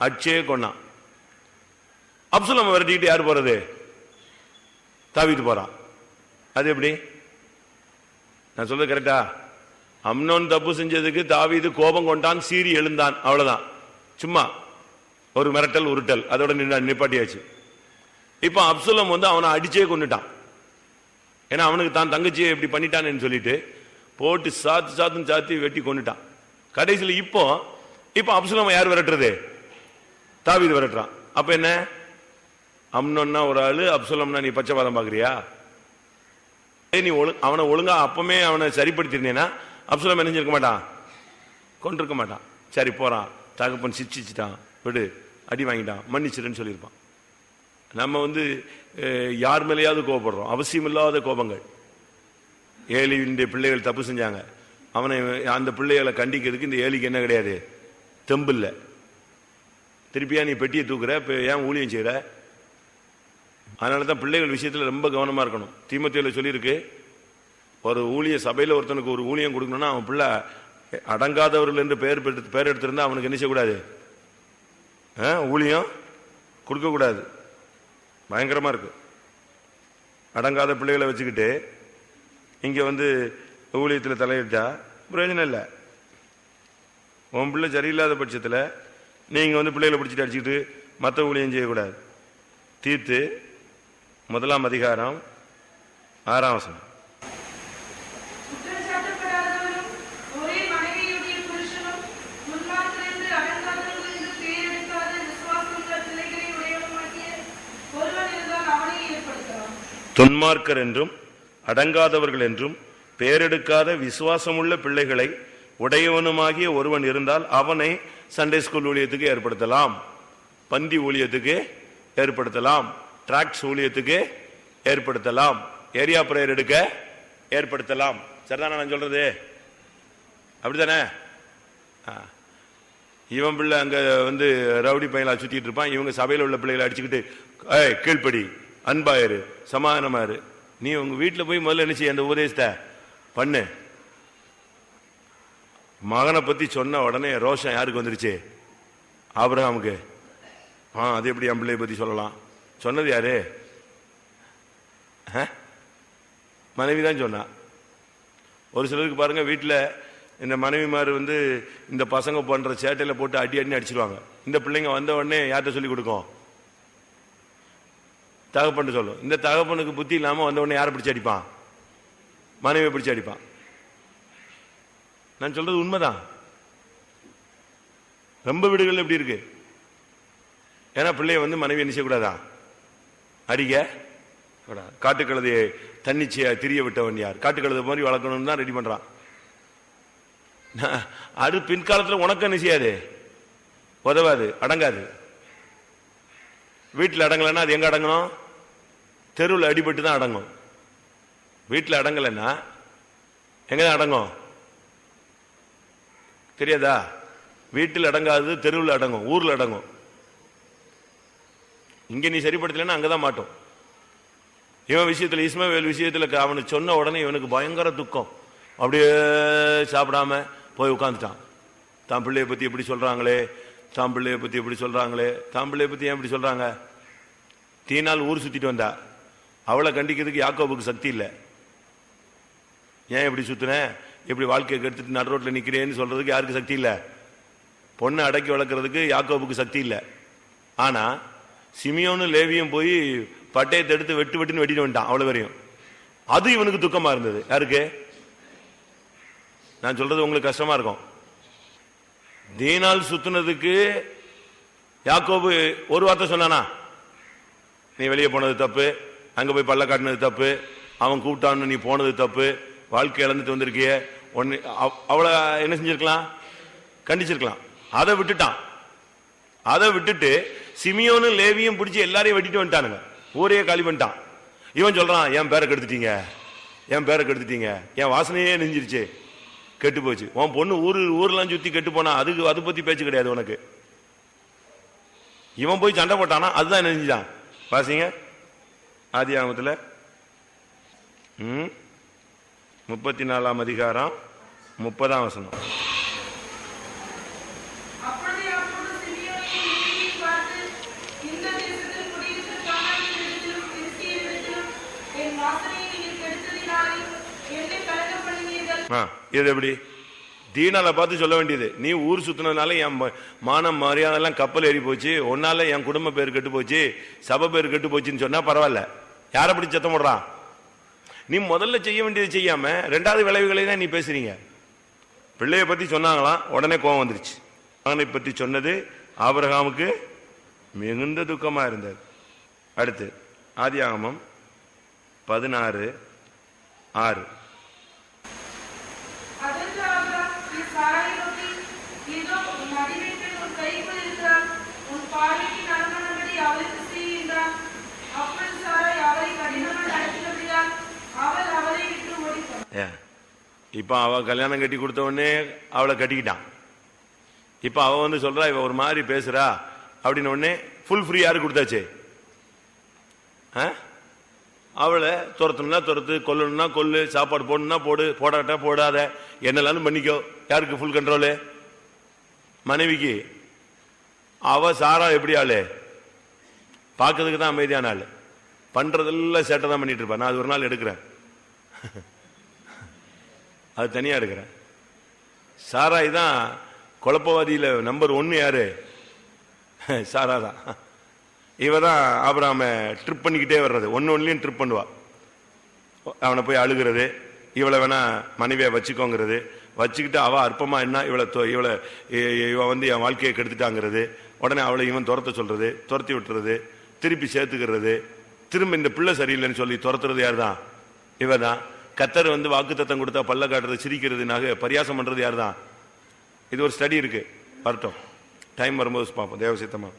அச்சே கொன்னான். அப்சுலம் விரட்டிக்கிட்டு யார் போறது? தாவிட்டு போறான். அது எப்படி? நான் சொல்றது கரெக்டா அம்னோன் தப்பு செஞ்சதுக்கு தாவீது கோபம் கொண்டான் சீறி எழுந்தான். அவ்வளவுதான். சும்மா. ஒரு மிரட்டல் உருட்டல். அதோட நிப்பாட்டியாச்சு. இப்ப அப்சுலம் வந்து அவனை அடிச்சே கொண்டுட்டான் ஏன்னா அவனுக்கு தான் தங்கச்சியை இப்படி பண்ணிட்டான்னு சொல்லிட்டு போட்டு சாத்து சாத்துன்னு சாத்தி வெட்டி கொண்டுட்டான் கடைசியில் இப்போ இப்போ அப்சுலம் யார் விரட்டுறது? தாவிது விரட்டுறான். அப்ப என்ன? அம்னோன்னா ஒரு ஆளு அப்சுலம்னா நீ பச்சைவாதம் பாக்குறியா? ஏய், நீ ஒழு அவனை ஒழுங்கா அப்பமே அவனை சரிப்படுத்திருந்தேன்னா அப்சுலம் என்ன செஞ்சிருக்க மாட்டான்? கொண்டிருக்க மாட்டான். சரி போறான். தகப்பன் சிச்சிச்சிட்டான். விடு. அடி வாங்கிட்டான். மன்னிச்சிருன்னு சொல்லியிருப்பான். நம்ம வந்து யார் மேலேயாவது கோபப்படுறோம் அவசியம் இல்லாத கோபங்கள் ஏலியினுடைய பிள்ளைகள் தப்பு செஞ்சாங்க. அவனை அந்த பிள்ளைகளை கண்டிக்கிறதுக்கு இந்த ஏலிக்கு என்ன கிடையாது? தெம்பு இல்லை. திருப்பியா நீ பெட்டியை தூக்குற? இப்போ ஏன் ஊழியம் செய்கிற அதனால தான் பிள்ளைகள் விஷயத்தில் ரொம்ப கவனமாக இருக்கணும். தீமத்தியில சொல்லியிருக்கு ஒரு ஊழிய சபையில் ஒருத்தனுக்கு ஒரு ஊழியம் கொடுக்கணும்னா அவன் பிள்ளை அடங்காதவர்கள் என்று பெயர் பெற்று- பெயர் எடுத்திருந்தா அவனுக்கு என்ன செய்யக்கூடாது? ஊழியம் கொடுக்கக்கூடாது பயங்கரமாக இருக்கு. அடங்காத பிள்ளைகளை வச்சுக்கிட்டு இங்கே வந்து ஊழியத்தில் தலையிட்டா பிரயோஜனம் இல்லை. உன் பிள்ளை சரியில்லாத பட்சத்தில் நீங்கள் வந்து பிள்ளைகளை பிடிச்சிட்டு அடிச்சுக்கிட்டு மற்ற ஊழியம் செய்யக்கூடாது. தீர்த்து முதலாம் அதிகாரம் ஆறாம் வசனம் குற்றம் சாட்டப்படாதவரும் ஒரே மனைவியுடைய புருஷனும் முன்மாத்திரந்து அடங்காதவர்கள் என்று பெயரெடுக்காத விசுவாசமுள்ள பிள்ளைகளை உடையவனுமாகிய ஒருவன் இருந்தால் அவனை ஏற்படுத்தலாம் தொன்மார்க்கர் என்றும் அடங்காதவர்கள் என்றும் பெயரெடுக்காத விசுவாசமுள்ள பிள்ளைகளை உடையவனுமாகிய ஒருவன் இருந்தால் அவனை சண்டே ஸ்கூல் ஊழியத்துக்கு ஏற்படுத்தலாம். பந்தி ஊழியத்துக்கு ஏற்படுத்தலாம். டிராக்ஸ் ஊழியத்துக்கு ஏற்படுத்தலாம். ஏரியா பிரேயர் எடுக்க ஏற்படுத்தலாம். சரிதானே நான் சொல்றது? அப்படிதானே ஆ. இவன் பிள்ளை அங்கே வந்து ரவுடி பையலா சுற்றிட்டு இருப்பான். இவங்க சபையில் உள்ள பிள்ளைகளை அடிச்சுக்கிட்டு ஏய் கீழ்ப்படி. அன்பாயிரு சமாதானமாயிரு. நீ உங்க வீட்டில் போய் முதல்ல என்ன செய்ய அந்த உபதேசத்தை பண்ணு. மகனை பத்தி சொன்ன உடனே ரோஷம் யாருக்கு வந்துருச்சு? ஆபிரகாமுக்கு. ஆ அது எப்படி என் பிள்ளைய பத்தி சொல்லலாம்? சொன்னது யாரு? மனைவி தான் சொன்னா. ஒரு சிலருக்கு பாருங்க வீட்டில் இந்த மனைவிமார் வந்து இந்த பசங்க பண்ற சேட்டையில போட்டு அடி அடி அடிச்சிருவாங்க. இந்த பிள்ளைங்க வந்த உடனே யார்கிட்ட சொல்லி கொடுக்கும்? தகப்பன்னு சொல்லும் இந்த தகப்பனுக்கு புத்தி இல்லாமல் வந்த உடனே யாரை பிடிச்சி அடிப்பான்? மனைவியை பிடிச்சி அடிப்பான். நான் சொல்றது உண்மைதான். ரொம்ப வீடுகள் எப்படி இருக்கு. ஏன்னா பிள்ளைய வந்து மனைவி என்ன செய்யக்கூடாதா? அடிக்க கூடாது. காட்டுக்கழுதையை தன்னிச்சையா திரிய விட்டவன் யார்? காட்டுக்கழுதை மாதிரி வளர்க்கணும்னு தான் ரெடி பண்றான். அது பின்காலத்தில் உனக்கு என்ன செய்யாது? உதவாது அடங்காது. வீட்டில் அடங்கலைன்னா அது எங்கே அடங்கணும்? தெருவில் அடிபட்டு தான் அடங்கும். வீட்டில் அடங்கலைன்னா எங்க தான் அடங்கும்? தெரியாதா? வீட்டில் அடங்காது தெருவில் அடங்கும் ஊரில் அடங்கும். இங்கே நீ சரிப்படுத்தலைன்னா அங்கே தான் மாட்டோம். இவன் விஷயத்தில் இஸ்மவேல் விஷயத்தில் அவனுக்கு சொன்ன உடனே இவனுக்கு பயங்கர துக்கம். அப்படியே சாப்பிடாம போய் உட்காந்துட்டான் தான் பிள்ளைய பற்றி எப்படி சொல்கிறாங்களே தான் பிள்ளைய பற்றி எப்படி சொல்கிறாங்களே தான் பிள்ளைய பற்றி ஏன் இப்படி சொல்கிறாங்க தீனால் ஊர் சுற்றிட்டு வந்தா. அவளை கண்டிக்கிறதுக்கு யாக்கோபுக்கு சக்தி இல்லை. ஏன் இப்படி சுற்றுனேன் இப்படி வாழ்க்கையை கெடுத்துட்டு நடு ரோட்டில் நிற்கிறேன்னு சொல்றதுக்கு யாருக்கு சக்தி இல்லை? பொண்ணை அடக்கி வளர்க்குறதுக்கு யாக்கோபுக்கு சக்தி இல்லை. ஆனால் சிமியோனும் லேவியும் போய் பட்டயத்தை எடுத்து வெட்டு வெட்டுன்னு வெட்டிட்டு வந்துட்டான் அவ்வளோ வரையும் அது இவனுக்கு துக்கமாக இருந்தது. யாருக்கு? நான் சொல்றது உங்களுக்கு கஷ்டமாக இருக்கும். தீனால் சுத்துனதுக்கு யாக்கோபு ஒரு வார்த்தை சொன்னானா? நீ வெளியே போனது தப்பு. அங்கே போய் பல்ல காட்டினது தப்பு. அவன் கூப்பிட்டான்னு நீ போனது தப்பு. வாழ்க்கை இழந்துட்டு வந்திருக்கிய. ஒன்னு அவ- அவளை என்ன செஞ்சிருக்கலாம்? கண்டிச்சிருக்கலாம். அதை விட்டுட்டான். அதை விட்டுட்டு சிமியோனும் லேவியும் பிடிச்சி எல்லாரையும் வெட்டிட்டு வந்துட்டானுங்க. ஊரையே காலி பண்ணிட்டான். இவன் சொல்றான் என் பேரை கெடுத்துட்டீங்க. என் பேரை கெடுத்துட்டீங்க. என் வாசனையே நெஞ்சிருச்சு. கெட்டு போச்சு. உன் பொண்ணு ஊரு ஊர்லாம் சுத்தி கெட்டு போனா அதுக்கு அதை பத்தி பேச்சு கிடையாது உனக்கு. இவன் போய் சண்டை போட்டானா அதுதான் நெஞ்சுதான் வாசிங்க. ஆதி ஆகமத்துல ம் முப்பத்தி நாலாம் அதிகாரம் முப்பதாம் வசனம். இது எப்படி? தீனால பார்த்து சொல்ல வேண்டியது. நீ ஊர் சுத்தினதுனால என் மானம் மரியாதை எல்லாம் கப்பல் ஏறி போச்சு உன்னால என் குடும்ப பேர் கெட்டு போச்சு சபை பேர் கெட்டு போச்சுன்னு சொன்னா பரவாயில்ல. யாரை அப்படி சத்தம் போடுறான்? நீ முதல்ல செய்ய வேண்டியது செய்யாம ரெண்டாவது விளைவுகளை தான் நீ பேசுறீங்க. பிள்ளைய பத்தி சொன்னாங்களாம் உடனே கோவம் வந்துருச்சு. மகனை பற்றி சொன்னது ஆபரகாமுக்கு மிகுந்த துக்கமா இருந்தது. அடுத்து ஆதியாகமம் பதினாறு ஆறு. இப்போ அவ கல்யாணம் கட்டி கொடுத்த உடனே அவளை கட்டிக்கிட்டான். இப்போ அவ வந்து சொல்றா இவ ஒரு மாதிரி பேசுறா அப்படின்னு உடனே ஃபுல் ஃப்ரீ யாரு கொடுத்தாச்சு? ஆ? அவளை துரத்தணும்னா துரத்து கொல்லணும்னா கொல்லு சாப்பாடு போடணும்னா போடு போடாட்டா போடாத என்னெல்லாம் பண்ணிக்கோ. யாருக்கு ஃபுல் கண்ட்ரோலு மனைவிக்கு. அவ சாரா எப்படி ஆளு? பார்க்கறதுக்கு தான் அமைதியான ஆள். பண்றதெல்லாம் சேட்டை தான் பண்ணிட்டு இருப்பா. நான் அது ஒரு நாள் எடுக்கிறேன். அது தனியாக எடுக்கிறேன். சாராய் தான் குழப்பவாதியில் நம்பர் ஒன்று யார்? சாரா தான். இவ தான் ஆபராம ட்ரிப் பண்ணிக்கிட்டே வர்றது. ஒன்று ஒன்றுலையும் ட்ரிப் பண்ணுவா. அவனை போய் அழுகிறது இவளை வேணா மனைவியை வச்சுக்கோங்கிறது வச்சுக்கிட்டு அவள் அற்பமாக என்ன இவளை தொ- இவளை இவன் வந்து என் வாழ்க்கையை கெடுத்துட்டாங்கிறது உடனே அவளை இவன் துரத்த சொல்கிறது துரத்தி விட்டுறது திருப்பி சேர்த்துக்கிறது திரும்ப இந்த பிள்ளை சரியில்லைன்னு சொல்லி துரத்துறது யார் தான் இவ தான் கத்தர் வந்து வாக்குத்தத்தம் கொடுத்தா பல்ல காட்டுறது சிரிக்கிறதுனாக பரியாசம் பண்றது யார் தான் இது ஒரு ஸ்டடி இருக்கு. வரட்டும். டைம் வரும்போது பார்ப்போம். தேவசித்தமா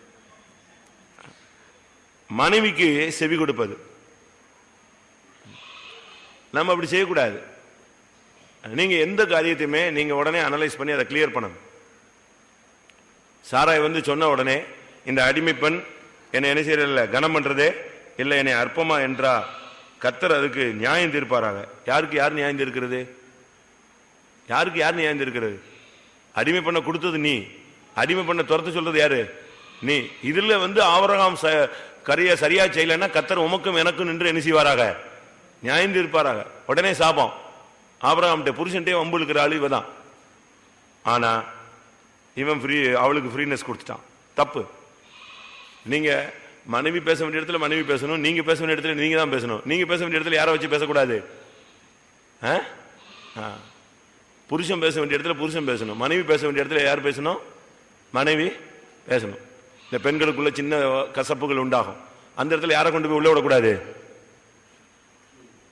மனைவிக்கு செவி கொடுப்பது. நம்ம அப்படி செய்யக்கூடாது. நீங்க எந்த காரியத்தையுமே நீங்க உடனே அனலைஸ் பண்ணி அதை கிளியர் பண்ணணும். சாராய் வந்து சொன்ன உடனே இந்த அடிமைப்பெண் என்னை என்ன செய்யறதில்ல? கனம் பண்றதே இல்லை. என்னை அற்பமா என்றா கத்தர் அதுக்கு நியாயம் தீர்ப்பாராங்க யாருக்கு யார் நியாயம் தீர்க்கிறது? யாருக்கு யார் நியாயம் தீர்க்கிறது? அடிமை பண்ண கொடுத்தது நீ. அடிமை பண்ண துரத்து சொல்றது யாரு? நீ. இதுல வந்து ஆவரகாம் ச- கரிய சரியா செய்யலைன்னா கத்தர் உமக்கும் எனக்கும் நின்று என்ன செய்வாராக? நியாயம் தீர்ப்பாராக. உடனே சாபம். ஆபரகாம்கிட்ட புருஷன்ட்டே வம்பு ஆள் ஆளு இவதான். ஆனா இவன் ஃப்ரீ அவளுக்கு ஃப்ரீனஸ் கொடுத்துட்டான். தப்பு. நீங்கள் மனைவி பேச வேண்டிய இடத்துல மனைவி பேசணும் நீங்க பேச வேண்டிய இடத்துல நீங்க தான் பேசணும். நீங்க பேச வேண்டிய இடத்துல யாரை வச்சு பேசக்கூடாது? ஆ? ஆ. புருஷன் பேச வேண்டிய இடத்துல புருஷன் பேசணும். மனைவி பேச வேண்டிய இடத்துல யார் பேசணும்? மனைவி பேசணும். இந்த பெண்களுக்குள்ள சின்ன கசப்புகள் உண்டாகும். அந்த இடத்துல யாரை கொண்டு போய் உள்ள விடக்கூடாது?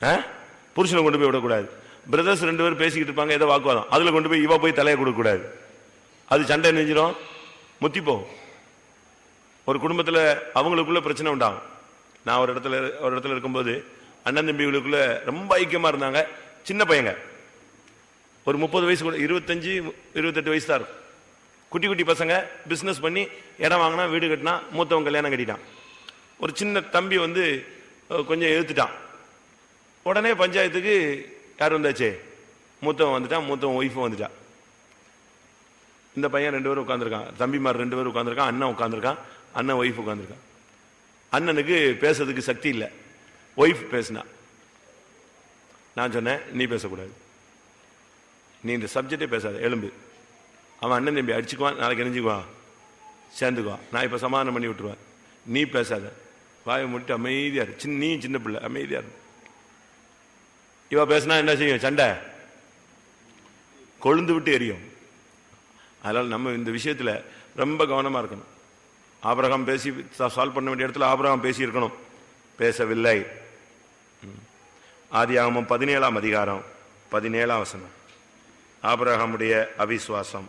ஆ? புருஷனை கொண்டு போய் விடக்கூடாது. பிரதர்ஸ் ரெண்டு பேரும் பேசிக்கிட்டு இருப்பாங்க ஏதோ வாக்குவாதம். அதில் கொண்டு போய் இவா போய் தலையை கொடுக்கக்கூடாது. அது சண்டை நெஞ்சிடும் முத்தி போகும். ஒரு குடும்பத்தில் அவங்களுக்குள்ள பிரச்சனை உண்டாகும். நான் ஒரு இடத்துல ஒரு இடத்துல இருக்கும்போது அண்ணன் தம்பிகளுக்குள்ள ரொம்ப ஐக்கியமாக இருந்தாங்க. சின்ன பையங்க. ஒரு முப்பது வயசு கூட இருபத்தஞ்சு இருபத்தெட்டு வயசு தான் இருக்கும். குட்டி குட்டி பசங்க பிஸ்னஸ் பண்ணி இடம் வாங்கினா வீடு கட்டினா மூத்தவன் கல்யாணம் கட்டிட்டான். ஒரு சின்ன தம்பி வந்து கொஞ்சம் எழுத்துட்டான். உடனே பஞ்சாயத்துக்கு யார் வந்தாச்சு? மூத்தவன் வந்துட்டான் மூத்தவன் ஒய்ஃபும் வந்துட்டான். இந்த பையன் ரெண்டு பேரும் உட்காந்துருக்கான் தம்பிமார் ரெண்டு பேரும் உட்காந்துருக்கான் அண்ணன் உட்காந்துருக்கான் அண்ணன் ஒய்ஃப் உட்காந்துருக்கான் அண்ணனுக்கு பேசுறதுக்கு சக்தி இல்லை. ஒய்ஃப் பேசினா நான் சொன்னேன் நீ பேசக்கூடாது. நீ இந்த சப்ஜெக்டே பேசாத எலும்பு அவன் அண்ணன் தம்பி அடிச்சுக்குவான் நாளைக்கு எரிஞ்சுக்குவான் சேர்ந்துக்குவான். நான் இப்போ சமாதானம் பண்ணி விட்டுருவேன். நீ பேசாத. வாயை முடிட்டு அமைதியாக இரு. சின்ன நீ சின்ன பிள்ளை அமைதியாக இரு. இவ பேசினா என்ன செய்யும்? சண்டை. கொழுந்து விட்டு எரியும். அதனால் நம்ம இந்த விஷயத்துல ரொம்ப கவனமா இருக்கணும். ஆபரகம் பேசி சால்வ் பண்ண வேண்டிய இடத்துல ஆபரகம் பேசியிருக்கணும். பேசவில்லை. ஆதி ஆதியாகமம் பதினேழாம் அதிகாரம் பதினேழாம் வசனம். ஆபரகமுடைய அவிஸ்வாசம்.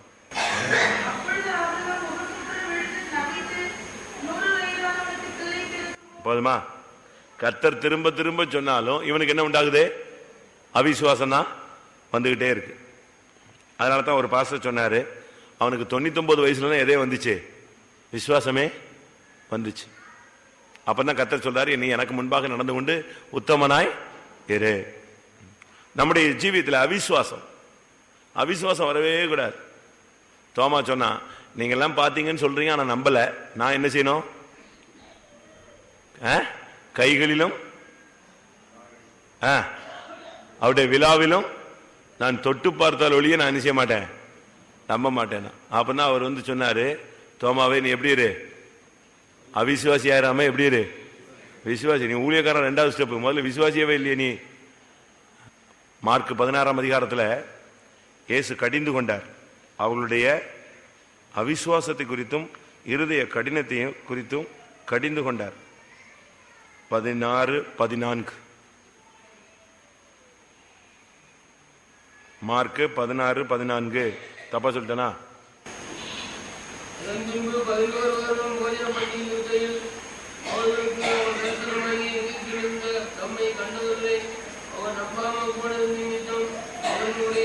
போதுமா? கர்த்தர் திரும்ப திரும்ப சொன்னாலும் இவனுக்கு என்ன உண்டாகுது? அவிசுவாசம் தான் வந்துகிட்டே இருக்கு. அதனால தான் ஒரு பாச சொன்னாரு அவனுக்கு தொண்ணூத்தொன்பது வயசுல தான் எதே வந்துச்சு? விசுவாசமே வந்துச்சு. அப்பதான் கத்தர் சொல்றாரு நீ எனக்கு முன்பாக நடந்து கொண்டு உத்தமனாய் இரு. நம்முடைய ஜீவியத்தில் அவிசுவாசம். அவிசுவாசம் வரவே கூடாது. தோமா சொன்னா நீங்க எல்லாம் பாத்தீங்கன்னு சொல்றீங்க ஆனா நம்பல. நான் என்ன செய்யணும்? ஆ? கைகளிலும் ஆ, அவருடைய விழாவிலும் நான் தொட்டு பார்த்தால் ஒழிய நான் என்ன செய்ய மாட்டேன்? நம்ப மாட்டேன் அப்பதான் அவர் வந்து சொன்னாரு தோமாவே நீ எப்படி இரு? அவிசுவாசி ஆயிராம எப்படி இரு? விசுவாசி நீ ஊழியக்காரன் ரெண்டாவது ஸ்டெப் முதல்ல விசுவாசியவே இல்லையே நீ. மார்க் பதினாறாம் அதிகாரத்தில் இயேசு கடிந்து கொண்டார். அவர்களுடைய அவிசுவாசத்தை குறித்தும் இருதய கடினத்தையும் குறித்தும் கடிந்து கொண்டார். பதினாறு பதினான்கு. மார்க்கு பதினாறு பதினான்கு. தப்பா சொல்லிட்டேனா? பதினோரு வருடம் அவர்களுக்கு அவர் தரிசனமாகி வீட்டிலிருந்த தம்மை கண்டதில்லை அவர் நம்பாமல் போனது நிமித்தம் அவர்களை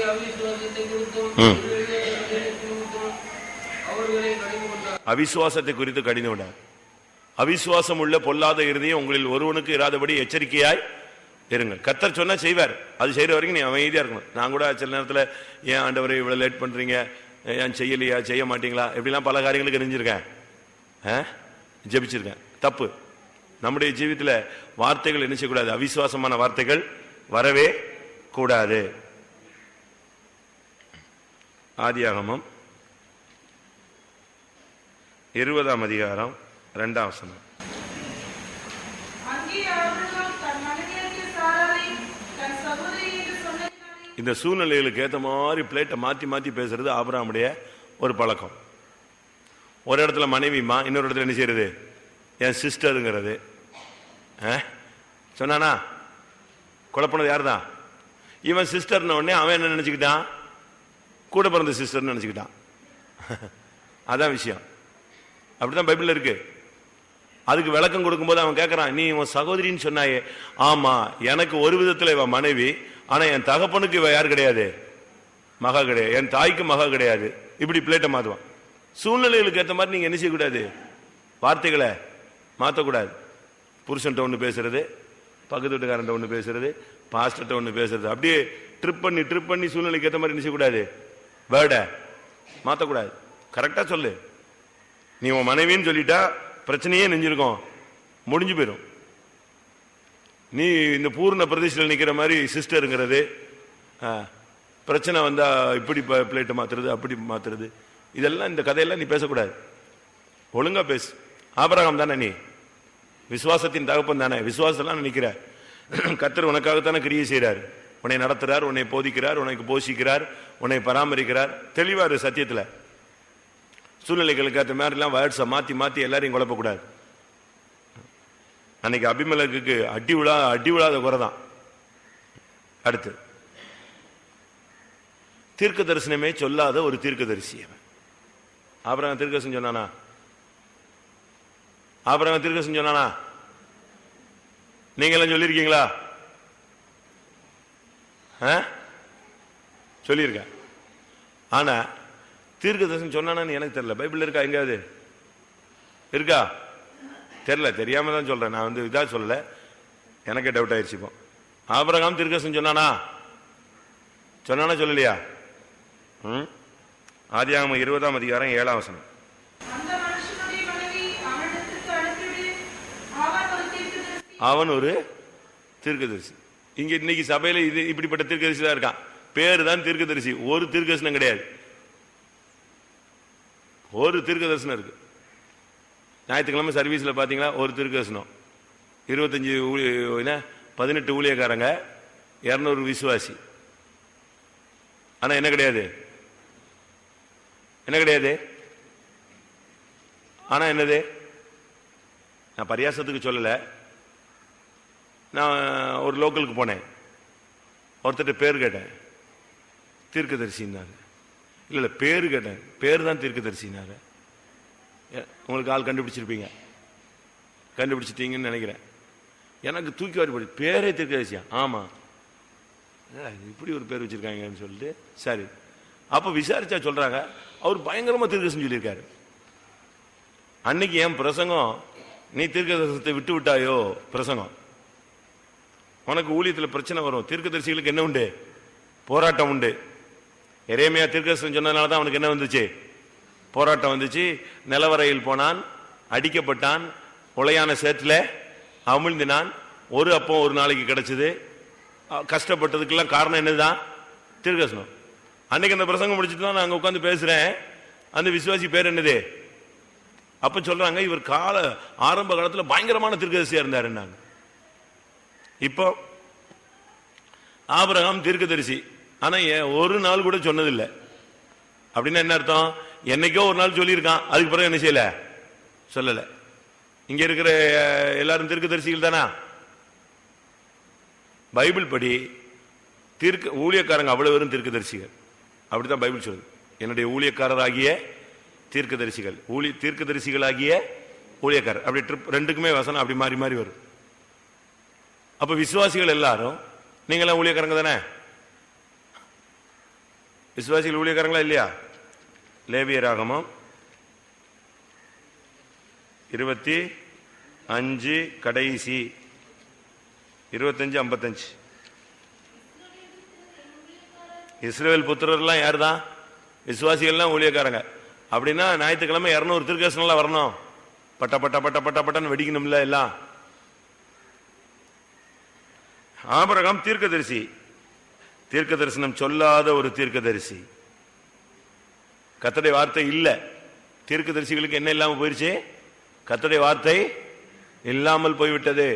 கடிந்து கொண்டார் அவிசுவாசத்தை குறித்து கடிந்து விடார் அவிசுவாசம் உள்ள பொல்லாத இறுதியும் உங்களில் ஒருவனுக்கு இராதபடி எச்சரிக்கையாய் இருங்கள். கத்தர் சொன்னால் செய்வார். அது செய்கிற வரைக்கும் நீ அமைதியாக இருக்கணும். நான் கூட சில நேரத்தில் ஏன் ஆண்டவரை இவ்வளோ லேட் பண்ணுறீங்க ஏன் செய்யலையா? செய்ய மாட்டீங்களா? இப்படிலாம் பல காரியங்களுக்கு நெஞ்சிருக்கேன் ஆ? ஜெபிச்சிருக்கேன். தப்பு. நம்முடைய ஜீவித்தில் வார்த்தைகள் என்ன செய்யக்கூடாது? அவிசுவாசமான வார்த்தைகள் வரவே கூடாது. ஆதியாகமம் இருபதாம் அதிகாரம் ரெண்டாம் வசனம் அங்கே ஆபிரகாம் தன் மனைவியாகிய சாராளை தன் சகோதரி என்று சொன்னதினாலே இந்த சூழ்நிலைகளுக்கு ஏற்ற மாதிரி பிளேட்டை மாற்றி மாற்றி பேசுறது ஆபராமுடைய ஒரு பழக்கம். ஒரு இடத்துல மனைவிமா இன்னொரு இடத்துல என்ன செய்யறது? என் சிஸ்டருங்கிறது ஆ? சொன்னானா? குழப்பினது யார் தான் இவன் சிஸ்டர்ன உடனே அவன் என்ன நினச்சிக்கிட்டான்? கூட பிறந்த சிஸ்டர்னு நினச்சிக்கிட்டான். அதான் விஷயம். அப்படிதான் பைபிளில் இருக்கு. அதுக்கு விளக்கம் கொடுக்கும்போது அவன் கேட்குறான் நீ உன் சகோதரின்னு சொன்னாயே. ஆமாம் எனக்கு ஒரு விதத்தில் இவன் மனைவி ஆனா என் தகப்பனுக்கு இவ யார் கிடையாது? மகா கிடையாது. என் தாய்க்கு மகா கிடையாது. இப்படி பிளேட்டை மாத்துவான். சூழ்நிலைகளுக்கு ஏற்ற மாதிரி நீங்க என்ன செய்யக்கூடாது? வார்த்தைகளை மாற்றக்கூடாது புருஷன்ட்ட ஒன்று பேசுறது பக்கத்து வீட்டுக்காரன்ட்ட ஒன்று பேசுறது பாஸ்டர்ட்ட ஒன்று பேசுறது. அப்படியே ட்ரிப் பண்ணி ட்ரிப் பண்ணி சூழ்நிலைக்கு ஏற்ற மாதிரி என்ன செய்யக்கூடாது? வேர்டை மாற்றக்கூடாது கரெக்டாக சொல்லு. நீ உன் மனைவின்னு சொல்லிட்டா பிரச்சனையே நெஞ்சிருக்கோம். முடிஞ்சு போயிடும் நீ இந்த பூர்ண பிரதேசத்தில் நிற்கிற மாதிரி சிஸ்டருங்கிறது பிரச்சனை வந்தால் இப்படி பிளேட்டை மாற்றுறது அப்படி மாற்றுறது இதெல்லாம் இந்த கதையெல்லாம் நீ பேசக்கூடாது. ஒழுங்கா பேசு. ஆபரகம் தானே நீ? விசுவாசத்தின் தகப்பன் தானே? விசுவாசம்லாம் நினைக்கிற கத்தர் உனக்காகத்தானே கிரியை செய்கிறார் உன்னை நடத்துகிறார் உன்னை போதிக்கிறார் உனக்கு போஷிக்கிறார் உன்னை பராமரிக்கிறார். தெளிவாரு சத்தியத்தில். சூழ்நிலைகளுக்கு ஏற்ற மாதிரிலாம் வேர்ட்ஸை மாற்றி மாற்றி எல்லாரையும் குழப்பக்கூடாது. அன்னைக்கு அபிமலக்கு அடி விழா அடி விழாத குறை தான் அடுத்து. தீர்க்க தரிசனமே சொல்லாத ஒரு தீர்க்க தரிசி அவன். ஆபரகம் சொன்னானா? அப்புறம் தீர்க்கதரிசனம் சொன்னானா? நீங்க எல்லாம் சொல்லியிருக்கீங்களா? ஆ? சொல்லியிருக்கேன் ஆனா தீர்க்கதரிசனம் சொன்னானு எனக்கு தெரியல. பைபிள் இருக்கா எங்காவது இருக்கா? தெரியல தெரியாம தான் சொல்றேன். நான் வந்து இதா சொல்லல. எனக்கே டவுட் ஆயிடுச்சு இப்போ. ஆபரகாம் தீர்க்கதரிசனம் சொன்னானா? சொன்னானா சொல்லலையா? ம்? ஆதியாகமம் இருபதாம் அதிகாரம் ஏழாம் வசனம். அவன் ஒரு தீர்க்கதரிசி. இங்க இன்னைக்கு சபையில இது இப்படிப்பட்ட தீர்க்கதரிசி தான் இருக்கான். பேரு தான் தீர்க்கதரிசி. ஒரு தீர்க்கதரிசனம் கிடையாது. ஒரு தீர்க்கதரிசனம் இருக்கு. ஞாயிற்றுக்கிழமை சர்வீஸில் பார்த்தீங்களா ஒரு திருக்கசனம். இருபத்தஞ்சி ஊழி- என்ன? பதினெட்டு ஊழியக்காரங்க இரநூறு விசுவாசி. ஆனால் என்ன கிடையாது? என்ன கிடையாது? ஆனால் என்னது? நான் பரியாசத்துக்கு சொல்லலை. நான் ஒரு லோக்கலுக்கு போனேன். ஒருத்தர்கிட்ட பேர் கேட்டேன். தீர்க்கதரிசின்னாரு. இல்லை இல்லை பேர் கேட்டேன். பேர் தான் தீர்க்கதரிசினாரு உங்களுக்கு ஆள் கண்டுபிடிச்சிருப்பீங்க. கண்டுபிடிச்சிட்டீங்கன்னு நினைக்கிறேன். எனக்கு தூக்கி வாரி போய் பேரே தீர்க்கதரிசியா ஆமாம் இப்படி ஒரு பேர் வச்சுருக்காங்கன்னு சொல்லிட்டு சரி. அப்போ விசாரிச்சா சொல்கிறாங்க அவர் பயங்கரமாக தீர்க்கதரிசனம் சொல்லியிருக்காரு. அன்னைக்கு என் பிரசங்கம் நீ தீர்க்கதரிசனத்தை விட்டு விட்டாயோ பிரசங்கம். உனக்கு ஊழியத்தில் பிரச்சனை வரும் தீர்க்கதரிசிகளுக்கு என்ன உண்டு? போராட்டம் உண்டு. எரேமியா தீர்க்கதரிசனம் சொன்னதுனால தான் அவனுக்கு என்ன வந்துச்சு? போராட்டம் வந்துச்சு. நிலவரையில் போனான் அடிக்கப்பட்டான் உளையான சேற்றில் அமிழ்ந்தினான். ஒரு அப்பம் ஒரு நாளைக்கு கிடைச்சது. கஷ்டப்பட்டதுக்கெல்லாம் காரணம் என்னதுதான்? தீர்க்கதரிசனம் அன்னைக்கு அந்த பிரசங்கம் முடிச்சுட்டு தான் நான் அங்க உட்காந்து பேசுகிறேன் அந்த விசுவாசி பேர் என்னது? அப்போ சொல்கிறாங்க இவர் கால ஆரம்ப காலத்தில் பயங்கரமான தீர்க்கதரிசியா இருந்தாருன்னாங்க. இப்போ ஆபிரகாம் தீர்க்கதரிசி. ஆனால் ஏன் ஒரு நாள் கூட சொன்னதில்லை. அப்படின்னா என்ன அர்த்தம்? என்னைக்கோ ஒரு நாள் சொல்லியிருக்கான். அதுக்கு பிறகு என்ன செய்யல? சொல்லல. இங்க இருக்கிற எல்லாரும் எல்லாரும் தீர்க்கதரிசிகள் தானா? பைபிள் படி தீர்க்க ஊழியக்காரங்க அவ்வளவு வெறும் தீர்க்கதரிசிகள். அப்படித்தான் பைபிள் சொல்லுது. என்னுடைய ஊழியக்காரராகிய தீர்க்கதரிசிகள். ஊழிய தீர்க்கதரிசிகளாகிய ஊழியக்காரர். அப்படி ட்ரிப் ரெண்டுக்குமே வசனம் அப்படி மாறி மாறி வரும். அப்ப விசுவாசிகள் எல்லாரும் நீங்களாம் ஊழியக்காரங்க தானே? விசுவாசிகள் ஊழியக்காரங்களா இல்லையா? லேவியராகமம் இருபத்தி அஞ்சு கடைசி. இருபத்தஞ்சு ஐம்பத்தஞ்சு. இஸ்ரேல் புத்திரர்லாம் யார் தான் விசுவாசிகள்லாம் ஊழியக்காரங்க. அப்படின்னா ஞாயிற்றுக்கிழமை இரநூறு திருக்கேசனெலாம் வரணும். பட்ட பட்ட பட்ட பட்ட பட்டன்னு வெடிக்கணும்ல எல்லாம். ஆபரகம் தீர்க்கதரிசி. தீர்க்க தரிசனம் சொல்லாத ஒரு தீர்க்கதரிசி. கத்தடைய வார்த்தை இல்லை. தீர்க்க தரிசிகளுக்கு என்ன இல்லாமல் போயிருச்சு? கத்தடைய வார்த்தை இல்லாமல் போய்விட்டது.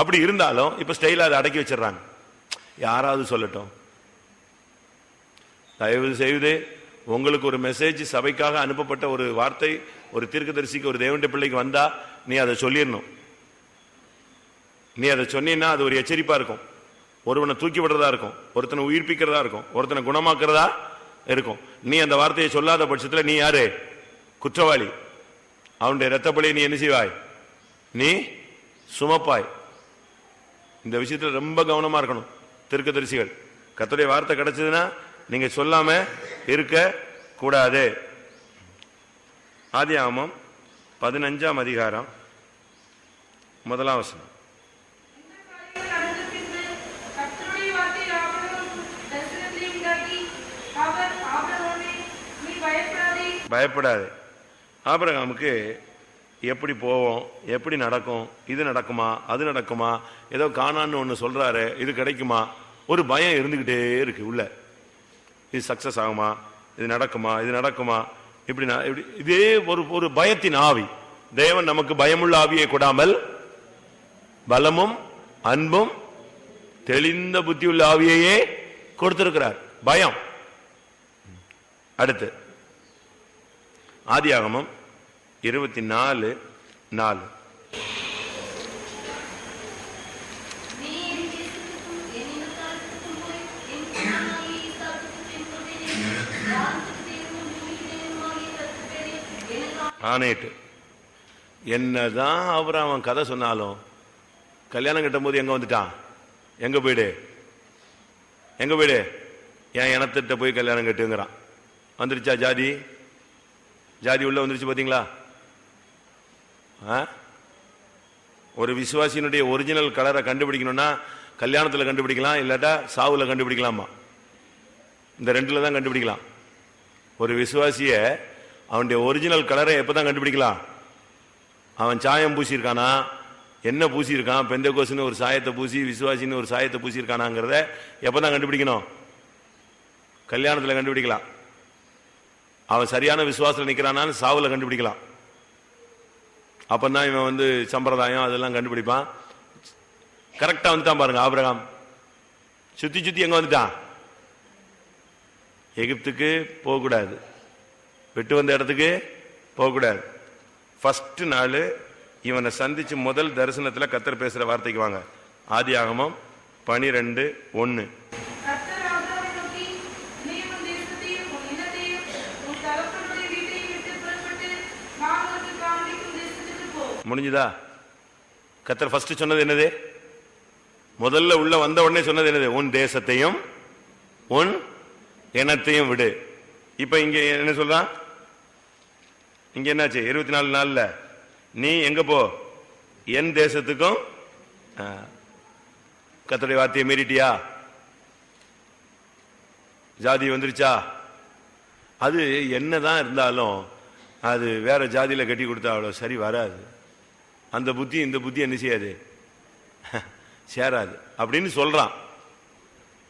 அப்படி இருந்தாலும் இப்போ ஸ்டைலாக அதை அடக்கி வச்சிடறாங்க. யாராவது சொல்லட்டும். தயவு செய்து உங்களுக்கு ஒரு மெசேஜ் சபைக்காக அனுப்பப்பட்ட ஒரு வார்த்தை ஒரு தீர்க்கதரிசிக்கு ஒரு தேவண்ட பிள்ளைக்கு வந்தா நீ அதை சொல்லிடணும். நீ அதை சொன்னீன்னா அது ஒரு எச்சரிப்பா இருக்கும். ஒருவனை தூக்கி விடுறதா இருக்கும். ஒருத்தனை உயிர்ப்பிக்கிறதா இருக்கும். ஒருத்தனை குணமாக்குறதா இருக்கும். நீ அந்த வார்த்தையை சொல்லாத பட்சத்தில் நீ யாரு? குற்றவாளி. அவனுடைய ரத்தப்பலியை நீ என்ன செய்வாய்? நீ சுமப்பாய். இந்த விஷயத்துல ரொம்ப கவனமா இருக்கணும். திருக்கதரிசிகள் கத்தோடைய வார்த்தை கிடைச்சதுன்னா நீங்கள் சொல்லாமல் இருக்க கூடாது. ஆதி ஆமம் பதினஞ்சாம் அதிகாரம். முதலாம் வசனம் நடந்த பின்பு கர்த்தருடைய வார்த்தை ஆபிரகாம் தரிசனத்திலே உண்டாகி அவர் ஆபிரகாமே நீ பயப்படாது. ஆபிரகாமுக்கு எப்படி போவோம் எப்படி நடக்கும் இது நடக்குமா அது நடக்குமா ஏதோ காணான்னு ஒன்று சொல்றாரு இது கிடைக்குமா ஒரு பயம் இருந்துகிட்டே இருக்கு உள்ள. இது சக்சஸ் ஆகுமா இது நடக்குமா இது நடக்குமா இப்படி இப்படி இதே ஒரு ஒரு பயத்தின் ஆவி. தேவன் நமக்கு பயமுள்ள ஆவியை கொடாமல் பலமும் அன்பும் தெளிந்த புத்தியுள்ள ஆவியையே கொடுத்திருக்கிறார். பயம். அடுத்து. ஆதியாகமம் இருபத்தி நாலு. நாலு ஆனேட்டு என்னதான் அவர் அவன் கதை சொன்னாலும் கல்யாணம் கட்டும் போது எங்க வந்துட்டான்? எங்க போயிடு? எங்க போயிடு? என் இனத்திட்ட போய் கல்யாணம் கட்டுங்கிறான். வந்துருச்சா ஜாதி? ஜாதி உள்ள வந்துருச்சு பார்த்தீங்களா ஆ? ஒரு விசுவாசியினுடைய ஒரிஜினல் கலரை கண்டுபிடிக்கணும்னா கல்யாணத்தில் கண்டுபிடிக்கலாம் இல்லாட்டா சாவுல கண்டுபிடிக்கலாமா? இந்த ரெண்டில் தான் கண்டுபிடிக்கலாம். ஒரு விசுவாசிய அவனுடைய ஒரிஜினல் கலரை எப்போ தான் கண்டுபிடிக்கலாம்? அவன் சாயம் பூசியிருக்கானா? என்ன பூசியிருக்கான்? பெந்த கோசுன்னு ஒரு சாயத்தை பூசி விசுவாசின்னு ஒரு சாயத்தை பூசியிருக்கானாங்கிறத எப்பதான் கண்டுபிடிக்கணும்? கல்யாணத்தில் கண்டுபிடிக்கலாம். அவன் சரியான விசுவாசத்துல நிக்கிறானான்னு சாவுல கண்டுபிடிக்கலாம். அப்பதான் இவன் வந்து சம்பிரதாயம் அதெல்லாம் கண்டுபிடிப்பான். கரெக்டா வந்துட்டான் பாருங்க ஆபிரகாம். சுத்தி சுத்தி எங்க வந்துட்டான்? எகிப்துக்கு போகக்கூடாது. விட்டு வந்த இடத்துக்கு போகக்கூடாது. ஃபர்ஸ்ட் நாள் இவனை சந்திச்சு முதல் தரிசனத்துல கத்தர் பேசுற வார்த்தைக்கு வாங்க. ஆதி ஆகமம் பனிரெண்டு ஒன்னு. முடிஞ்சுதா? கத்தர் ஃபர்ஸ்ட் சொன்னது என்னது? முதல்ல உள்ள வந்த உடனே சொன்னது என்னது? உன் தேசத்தையும் உன் இனத்தையும் விடு. இப்ப இங்க என்ன சொல்றான்? இங்க என்னாச்சு? இருபத்தி நாலு நாள்ல. நீ எங்க போ? என் தேசத்துக்கும் கத்தடை வார்த்தையை மீறிட்டியா? ஜாதி வந்துருச்சா? அது என்னதான் இருந்தாலும் அது வேற ஜாதியில கட்டி கொடுத்தா அவ்வளோ சரி வராது. அந்த புத்தி இந்த புத்தி என்ன செய்யாது? சேராது. அப்படின்னு சொல்கிறான்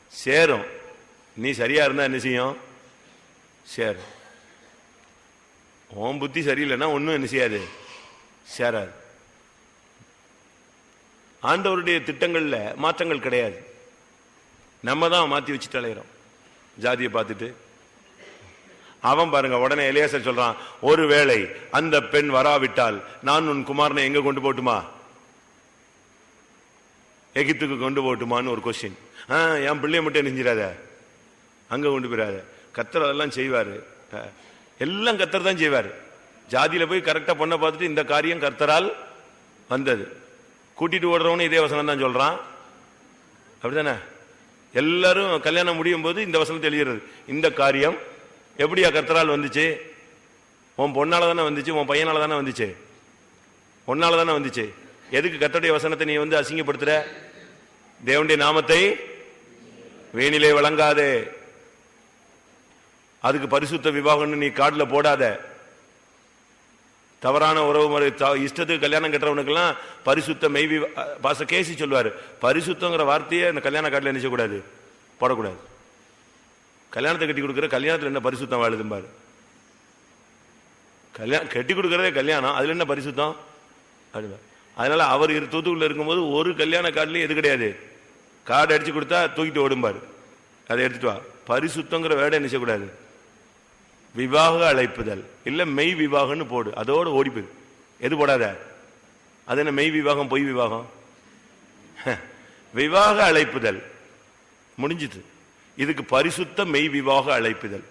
சேரும். நீ சரியாக இருந்தால் என்ன செய்யும்? சேரும். உன் புத்தி சரியில்லைன்னா ஒன்றும் என்ன செய்யாது? சேராது. ஆண்டவருடைய திட்டங்களில் மாற்றங்கள் கிடையாது. நம்ம தான் மாற்றி வச்சு தலையிறோம் ஜாதியை பார்த்துட்டு அவன் பாருங்க உடனே எலியாசர் சொல்றான் ஒருவேளை அந்த பெண் வராவிட்டால் நான் உன் குமாரனை எங்க கொண்டு போட்டுமா? எகிப்துக்கு கொண்டு போட்டுமான்னு ஒரு கொஸ்டின் என் பிள்ளைய மட்டும் நெஞ்சிடாத. அங்க கொண்டு போயிடாத. கத்தர் அதெல்லாம் செய்வாரு. எல்லாம் கத்தர் தான் செய்வாரு. ஜாதியில போய் கரெக்டா பொண்ணை பார்த்துட்டு இந்த காரியம் கர்த்தரால் வந்தது. கூட்டிட்டு ஓடுறவனு இதே வசனம் தான் சொல்றான். அப்படிதானே எல்லாரும் கல்யாணம் முடியும் போது இந்த வசனம் தெளிகிறது இந்த காரியம் எப்படியா கர்த்தரால் வந்துச்சு? உன் பொண்ணால் தானே வந்துச்சு உன் பையனால் தானே வந்துச்சு? உன்னால் தானே வந்துச்சு. எதுக்கு கர்த்தருடைய வசனத்தை நீ வந்து அசிங்கப்படுத்துற? தேவனுடைய நாமத்தை வேணிலே வழங்காதே அதுக்கு பரிசுத்த விவாகம்னு நீ காட்டில் போடாத. தவறான உறவு முறை இஷ்டத்துக்கு கல்யாணம் கட்டுறவனுக்கெல்லாம் பரிசுத்த மெய்வி பாச கேசி சொல்லுவார் பரிசுத்தங்கிற வார்த்தையை அந்த கல்யாண காட்டில் நினைச்சக்கூடாது. போடக்கூடாது. கல்யாணத்தை கட்டி கொடுக்குற கல்யாணத்துல என்ன பரிசுத்தம் வாழுதும்பாரு கல்யாணம் கட்டி கொடுக்குறதே கல்யாணம் அதுல என்ன பரிசுத்தம்? அப்படிம்பாரு. அதனால அவர் இரு தூத்துக்குள்ளே இருக்கும்போது ஒரு கல்யாண கார்டுலயும் எது கிடையாது. கார்டு அடிச்சு கொடுத்தா தூக்கிட்டு ஓடும்பார் அதை எடுத்துட்டு வா. பரிசுத்தங்கிற வேர்டை என்ன செய்யக்கூடாது? விவாக அழைப்புதல். இல்லை மெய் விவாகம்னு போடு. அதோட ஓடி போயிரு. எது போடாத? அது என்ன மெய் விவாகம் பொய் விவாகம்? விவாக அழைப்புதல். முடிஞ்சுது. இதுக்கு பரிசுத்த மெய் விவாக அழைப்புதல்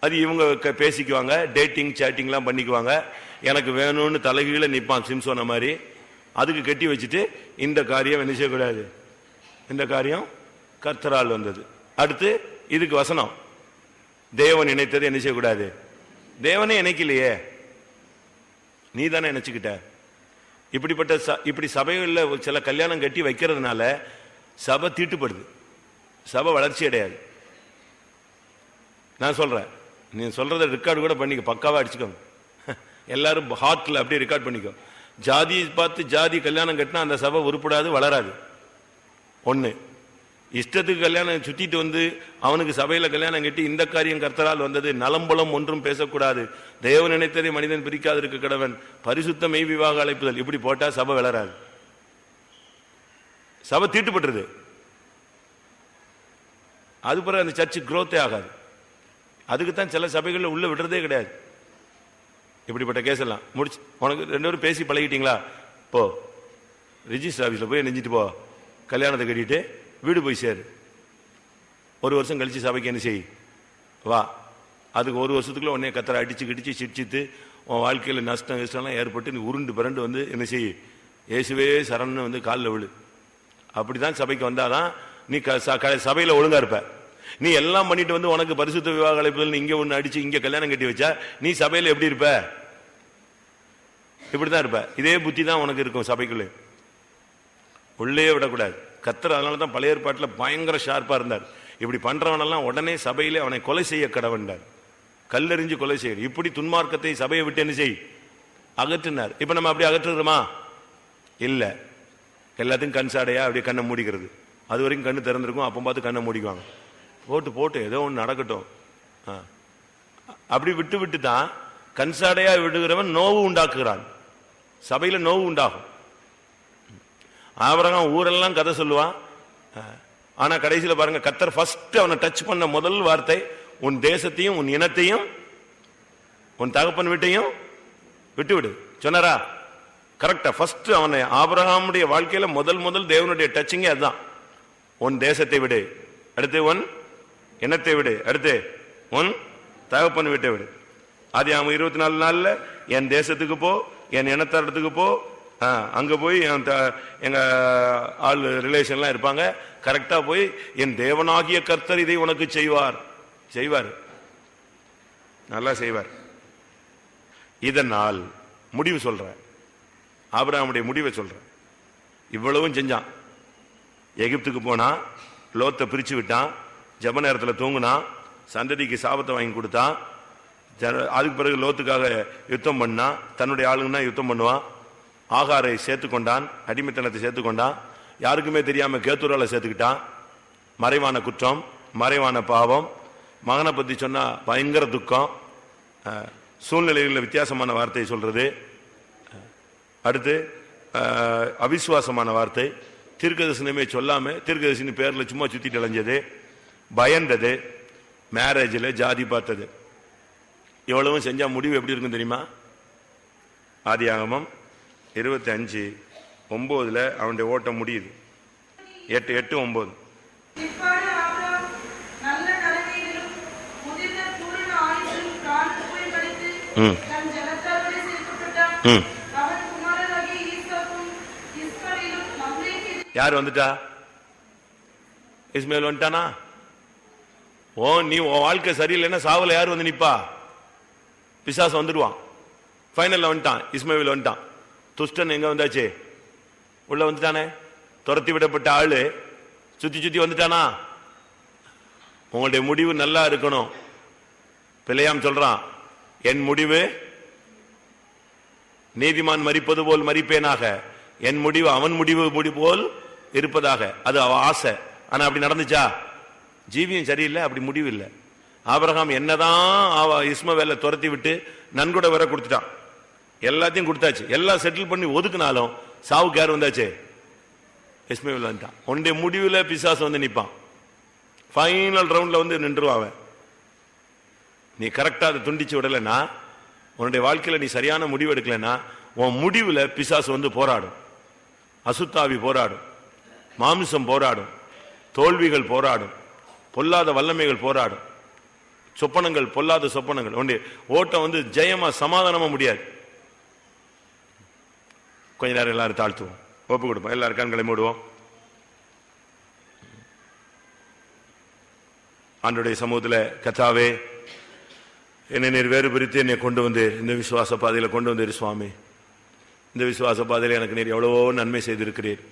அது இவங்க க- பேசிக்குவாங்க டேட்டிங் சேட்டிங்லாம் பண்ணிக்குவாங்க. எனக்கு வேணும்னு தலைகீழ சிம்ஸ் சொன்ன மாதிரி. அதுக்கு கட்டி வச்சுட்டு இந்த காரியம் என்ன செய்யக்கூடாது? இந்த காரியம் கர்த்தரால் வந்தது. அடுத்து இதுக்கு வசனம். தேவன் இணைத்தது என்ன செய்யக்கூடாது? தேவனே இணைக்கலையே நீ தானே நினைச்சுக்கிட்ட. இப்படிப்பட்ட ச- இப்படி சபைகளில் சில கல்யாணம் கட்டி வைக்கிறதுனால சபை தீட்டுப்படுது. சபை வளர்ச்சி அடையாது. நான் சொல்கிறேன் நீ சொல்கிறத ரெக்கார்டு கூட பண்ணிக்க பக்காவாக அடிச்சுக்கோங்க எல்லாரும் ஹார்ட்டில் அப்படியே ரெக்கார்ட் பண்ணிக்கோ. ஜாதி பார்த்து ஜாதி கல்யாணம் கட்டினா அந்த சபை உருப்படாது வளராது. ஒன்று இஷ்டத்துக்கு கல்யாணம் சுற்றிட்டு வந்து அவனுக்கு சபையில் கல்யாணம் கட்டி இந்த காரியம் கர்த்தரால் வந்தது நலம்பலம் ஒன்றும் பேசக்கூடாது. தேவன் நினைத்ததை மனிதன் பிரிக்காது இருக்க கடவன். பரிசுத்த மெய் விவாக அழைப்புதல். இப்படி போட்டால் சபை வளராது. சபை தீட்டுப்பட்டுருது. அது பிறகு அந்த சர்ச்சு குரோத்தே ஆகாது. அதுக்கு தான் சில சபைகளில் உள்ளே விடுறதே கிடையாது. இப்படிப்பட்ட கேஸ் எல்லாம். முடிச்சு உனக்கு ரெண்டு பேரும் பேசி பழகிட்டீங்களா? போ. ரிஜிஸ்டர் ஆஃபீஸில் போய் நெஞ்சிட்டு போ. கல்யாணத்தை கட்டிட்டு வீடு போய் சேரு. ஒரு வருஷம் கழித்து சபைக்கு என்ன செய்? வா. அதுக்கு ஒரு வருஷத்துக்குள்ளே உடனே கத்தரை அடிச்சு கிடிச்சு சிரிச்சித்து உன் வாழ்க்கையில் நஷ்டம் கஷ்டம்லாம் ஏற்பட்டு நீ உருண்டு பிறண்டு வந்து என்ன செய்? இயேசுவே சரண்னு வந்து காலில் விழு. அப்படி தான் சபைக்கு வந்தாதான் நீ க- ச- க- சபையில் ஒழுங்காக இருப்ப. நீ எல்லாம் பண்ணிட்டு வந்து உனக்கு பரிசுத்த விவாக அழைப்புகள் இங்க ஒண்ணு அடிச்சு இங்க கல்யாணம் கட்டி வச்சா நீ சபையில எப்படி இருப்ப? இப்படிதான் இருப்ப. இதே புத்தி தான் உனக்கு இருக்கும் சபைக்குள்ளே. உள்ளே விடக்கூடாது. கத்தர் அதனால தான் பழைய ஏற்பாட்டில் பயங்கர ஷார்ப்பாக இருந்தார். இப்படி பண்ணுறவனெல்லாம் உடனே சபையிலே அவனை கொலை செய்ய கடவுண்டார் கல்லெறிஞ்சு கொலை செய்ய இப்படி துன்மார்க்கத்தை சபையை விட்டு என்ன செய்? அகற்றினார். இப்போ நம்ம அப்படி அகற்றுறோமா? இல்லை. எல்லாத்தையும் கண் சாடையா அப்படியே கண்ணை மூடிக்கிறது. அது வரைக்கும் கண்ணு திறந்துருக்கும். அப்போ பார்த்து கண்ணை மூடிக்குவாங்க. போட்டு போட்டு ஏதோ ஒன்று நடக்கட்டும். ஆ. அப்படி விட்டு விட்டு தான் கன்சாடையாக விடுகிறவன் நோவு உண்டாக்குகிறான். சபையில் நோவு உண்டாகும். ஆபரகம் ஊரெல்லாம் கதை சொல்லுவான். ஆ. கடைசியில் கடைசியில பாருங்க கத்தர் ஃபர்ஸ்ட் அவனை டச் பண்ண முதல் வார்த்தை உன் தேசத்தையும் உன் இனத்தையும் உன் தகப்பன் வீட்டையும் விட்டு விடு சொன்னாரா கரெக்டா ஃபர்ஸ்ட் அவனை ஆபரகாமுடைய வாழ்க்கையில முதல் முதல் தேவனுடைய டச்சிங்கே அதுதான். உன் தேசத்தை விடு. அடுத்து உன் என்னத்தை விடு? அடுத்து உன் தகப்பன் வீட்டை விடு. அது அவன் இருபத்தி நாலு நாளில் என் தேசத்துக்கு போ என் இனத்தாரத்துக்கு போ. ஆ, போய் என் த- ஆள் ரிலேஷன்லாம் இருப்பாங்க. கரெக்டாக போய் என் தேவனாகிய கர்த்தர் இதை உனக்கு செய்வார். செய்வார். நல்லா செய்வார். இதனால் முடிவு சொல்ற ஆபிரகாமுடைய முடிவை சொல்ற இவ்வளவும் செஞ்சான். எகிப்துக்கு போனா லோத்தை பிரிச்சு விட்டான். ஜப நேரத்தில் தூங்குனான் சந்ததிக்கு சாபத்தை வாங்கி கொடுத்தான் அதுக்கு பிறகு லோத்துக்காக யுத்தம் பண்ணான் தன்னுடைய ஆளுங்கன்னா யுத்தம் பண்ணுவான் ஆகாரை சேர்த்து கொண்டான் அடிமைத்தனத்தை சேர்த்து கொண்டான் யாருக்குமே தெரியாமல் கேத்தூரால சேர்த்துக்கிட்டான் மறைவான குற்றம் மறைவான பாவம். மகனை பற்றி சொன்னால் பயங்கர துக்கம். சூழ்நிலைகளில் வித்தியாசமான வார்த்தையை சொல்கிறது அடுத்து அவிசுவாசமான வார்த்தை. தீர்க்கதரிசனமே சொல்லாமல் தீர்க்கதரிசனி பேரில் சும்மா சுற்றிட்டு அலைஞ்சது. பயந்தது. மேரேஜில் ஜாதி பார்த்தது. இவ்வளவும் செஞ்சா முடிவு எப்படி இருக்கும் தெரியுமா? ஆதியாகமம் இருபத்தி அஞ்சு ஒன்பதுல அவனுடைய ஓட்டம் முடியுது. எட்டு எட்டு படித்து ம். ம். யார் வந்துட்டா? இஸ்மேல் வந்துட்டானா? ஓ நீ உன் வாழ்க்கை சரியில்லைன்னா சாவில் யார் வந்து நிற்பா பிசாசம் வந்துடுவான். ஃபைனலில் வந்துட்டான். இஸ்மேல் வந்துட்டான். துஷ்டன் எங்கே வந்தாச்சு? உள்ளே வந்துட்டானே? துரத்தி விடப்பட்ட ஆள். சுற்றி சுற்றி வந்துட்டானா? உங்களுடைய முடிவு நல்லா இருக்கணும். பிள்ளையாம் சொல்கிறான் என் முடிவு நீதிமான் மறிப்பது போல் மறிப்பேனாக. என் முடிவு அவன் முடிவு முடி போல் இருப்பதாக. அது அவ ஆசை. ஆனால் அப்படி நடந்துச்சா? ஜீவியம் சரியில்லை அப்படி முடிவு இல்லை. ஆபிரகாம் என்னதான் இஸ்மவேல துரத்தி விட்டு நன்கொடை வர கொடுத்துட்டான். எல்லாத்தையும் கொடுத்தாச்சு. எல்லாம் செட்டில் பண்ணி ஒதுக்குனாலும் சாவுக்கு யார் வந்தாச்சு? இஸ்மவேல் வந்துட்டான். உன்னுடைய முடிவில் பிசாசு வந்து நிற்பான் ஃபைனல் ரவுண்டில் வந்து நின்றுவான் அவன். நீ கரெக்டாக அதை துண்டிச்சு விடலைன்னா உன்னுடைய வாழ்க்கையில் நீ சரியான முடிவு எடுக்கலைன்னா உன் முடிவில் பிசாசு வந்து போராடும். அசுத்தாவி போராடும். மாமிசம் போராடும். தோல்விகள் போராடும். பொல்லாத வல்லமைகள் போராடும். சொப்பனங்கள் பொல்லாத சொப்பனங்கள். ஒன்று ஓட்டம் வந்து ஜெயமா சமாதானமா முடியாது. கொஞ்ச நேரம் எல்லாரும் தாழ்த்துவோம். ஒப்பு கொடுப்போம். எல்லாரும் கண்களை மூடுவோம். ஆண்டுடைய சமூகத்தில் கத்தாவே என்னை நீர் வேறு பிரித்து என்னை கொண்டு வந்து இந்த விசுவாச பாதையில் கொண்டு வந்தீர் சுவாமி. இந்த விசுவாச பாதையில் எனக்கு நீர் எவ்வளவோ நன்மை செய்திருக்கிறீர்.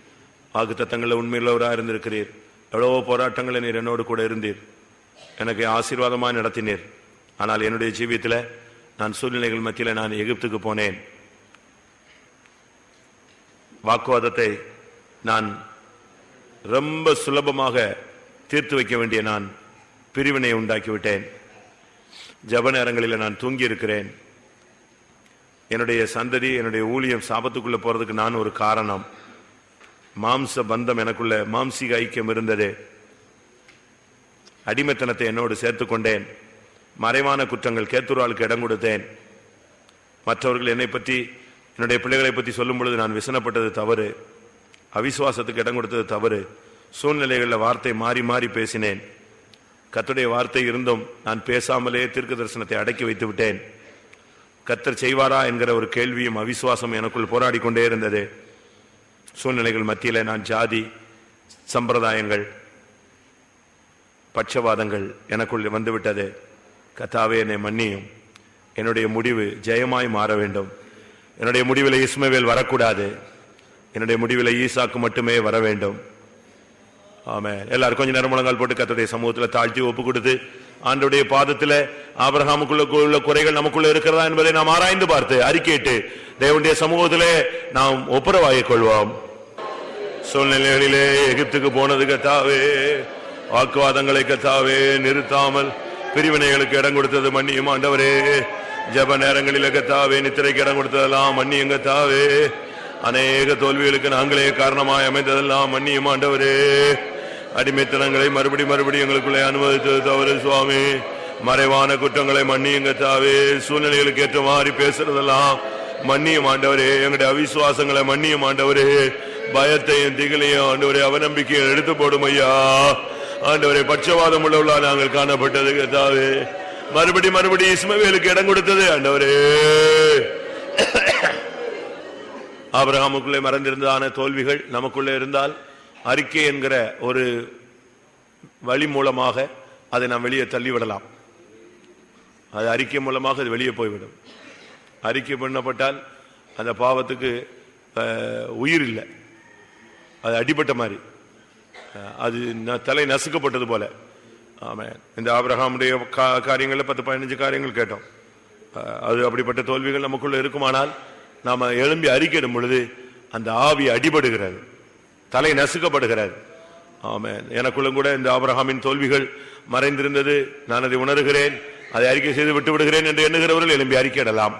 வாக்கு தத்தங்களில் உண்மையுள்ளவராக இருந்திருக்கிறீர். எவ்வளவோ போராட்டங்களை நீர் என்னோடு கூட இருந்தீர். எனக்கு ஆசீர்வாதமாக நடத்தினீர். ஆனால் என்னுடைய ஜீவியத்தில் நான் சூழ்நிலைகள் மத்தியில் நான் எகிப்துக்கு போனேன். வாக்குவாதத்தை நான் ரொம்ப சுலபமாக தீர்த்து வைக்க வேண்டிய நான் பிரிவினை உண்டாக்கிவிட்டேன். ஜப நேரங்களில் நான் தூங்கி இருக்கிறேன் என்னுடைய சந்ததி என்னுடைய ஊழியம் சாபத்துக்குள்ளே போகிறதுக்கு நான் ஒரு காரணம். மாம்ச பந்தம் எனக்குள்ள மாம்சீக ஐக்கியம் இருந்தது. அடிமைத்தனத்தை என்னோடு சேர்த்து கொண்டேன். மறைவான குற்றங்கள் கேத்துருவாளுக்கு இடம் கொடுத்தேன். மற்றவர்கள் என்னை பற்றி என்னுடைய பிள்ளைகளை பற்றி சொல்லும் பொழுது நான் விசனப்பட்டது தவறு. அவிசுவாசத்துக்கு இடம் கொடுத்தது தவறு. சூழ்நிலைகளில் வார்த்தை மாறி மாறி பேசினேன். கத்துடைய வார்த்தை இருந்தும் நான் பேசாமலே தீர்க்க தரிசனத்தை அடக்கி வைத்து விட்டேன். கத்தர் செய்வாரா என்கிற ஒரு கேள்வியும் அவிசுவாசம் எனக்குள் போராடி கொண்டே இருந்தது. சூழ்நிலைகள் மத்தியில் நான் ஜாதி சம்பிரதாயங்கள் பட்சவாதங்கள் எனக்குள் வந்துவிட்டது. கத்தாவே என்னை மன்னியும். என்னுடைய முடிவு ஜெயமாய் மாற வேண்டும். என்னுடைய முடிவில் இஸ்மவேல் வரக்கூடாது. என்னுடைய முடிவில் ஈசாக்கு மட்டுமே வர வேண்டும். ஆமே எல்லாரும் கொஞ்சம் நேரம் முழங்கால் போட்டு கர்த்தருடைய சமூகத்தில் தாழ்த்தி ஒப்பு கொடுத்து ஆண்டுடைய பாதத்தில் ஆபிரகாமுக்குள்ள உள்ள குறைகள் நமக்குள்ள இருக்கிறதா என்பதை நாம் ஆராய்ந்து பார்த்து அறிக்கையிட்டு தேவனுடைய சமூகத்திலே நாம் ஒப்புரவாகிக் கொள்வோம். சூழ்நிலைகளிலே எகிப்துக்கு போனது கத்தாவே வாக்குவாதங்களை கத்தாவே நிறுத்தாமல் பிரிவினைகளுக்கு இடம் கொடுத்தது மன்னியும் ஆண்டவரே. ஜப நேரங்களில கத்தாவே நித்திரைக்கு இடம் கொடுத்ததெல்லாம் மன்னியும் கத்தாவே. அநேக தோல்விகளுக்கு நாங்களே காரணமாய் அமைந்ததெல்லாம் மன்னியும் ஆண்டவரே. அடிமைத்தனங்களை மறுபடி மறுபடி எங்களுக்குள்ளே அனுமதித்தது தவறு சுவாமி. மறைவான குற்றங்களை மன்னியுங்க தாவே சூழ்நிலைகளுக்கு ஏற்ற மாதிரி பேசுறதெல்லாம் மன்னியும் ஆண்டவரே எங்களுடைய அவிசுவாசங்களை மன்னியும் ஆண்டவரே. பயத்தையும் திகிலையும் ஆண்டவரே அவநம்பிக்கையும் எடுத்து போடும் ஐயா. ஆண்டவரே பட்சவாதம் உள்ளவளா நாங்கள் காணப்பட்டது கத்தாவே மறுபடி மறுபடி இஸ்மவேலுக்கு இடம் கொடுத்தது ஆண்டவரே. ஆபிரகாமுக்குள்ளே மறந்திருந்ததான தோல்விகள் நமக்குள்ளே இருந்தால் அறிக்கை என்கிற ஒரு வழி மூலமாக அதை நாம் வெளியே தள்ளிவிடலாம். அது அறிக்கை மூலமாக அது வெளியே போய்விடும். அறிக்கை பண்ணப்பட்டால் அந்த பாவத்துக்கு உயிர் இல்லை அது அடிபட்ட மாதிரி. அது ந- தலை நசுக்கப்பட்டது போல. ஆமாம் இந்த ஆபிரகாமுடைய கா- பத்து பதினஞ்சு காரியங்கள் கேட்டோம். அது அப்படிப்பட்ட தோல்விகள் நமக்குள்ள இருக்குமானால் நாம் எழும்பி அறிக்கையிடும் பொழுது அந்த ஆவி அடிபடுகிறது. தலை நசுக்கப்படுகிறது. ஆமாம் எனக்குள்ளும் கூட இந்த ஆபிரஹாமின் தோல்விகள் மறைந்திருந்தது. நான் அதை உணர்கிறேன். அதை அறிக்கை செய்து விட்டு விடுகிறேன் என்று எண்ணுகிறவர்கள் எழும்பி அறிக்கையிடலாம்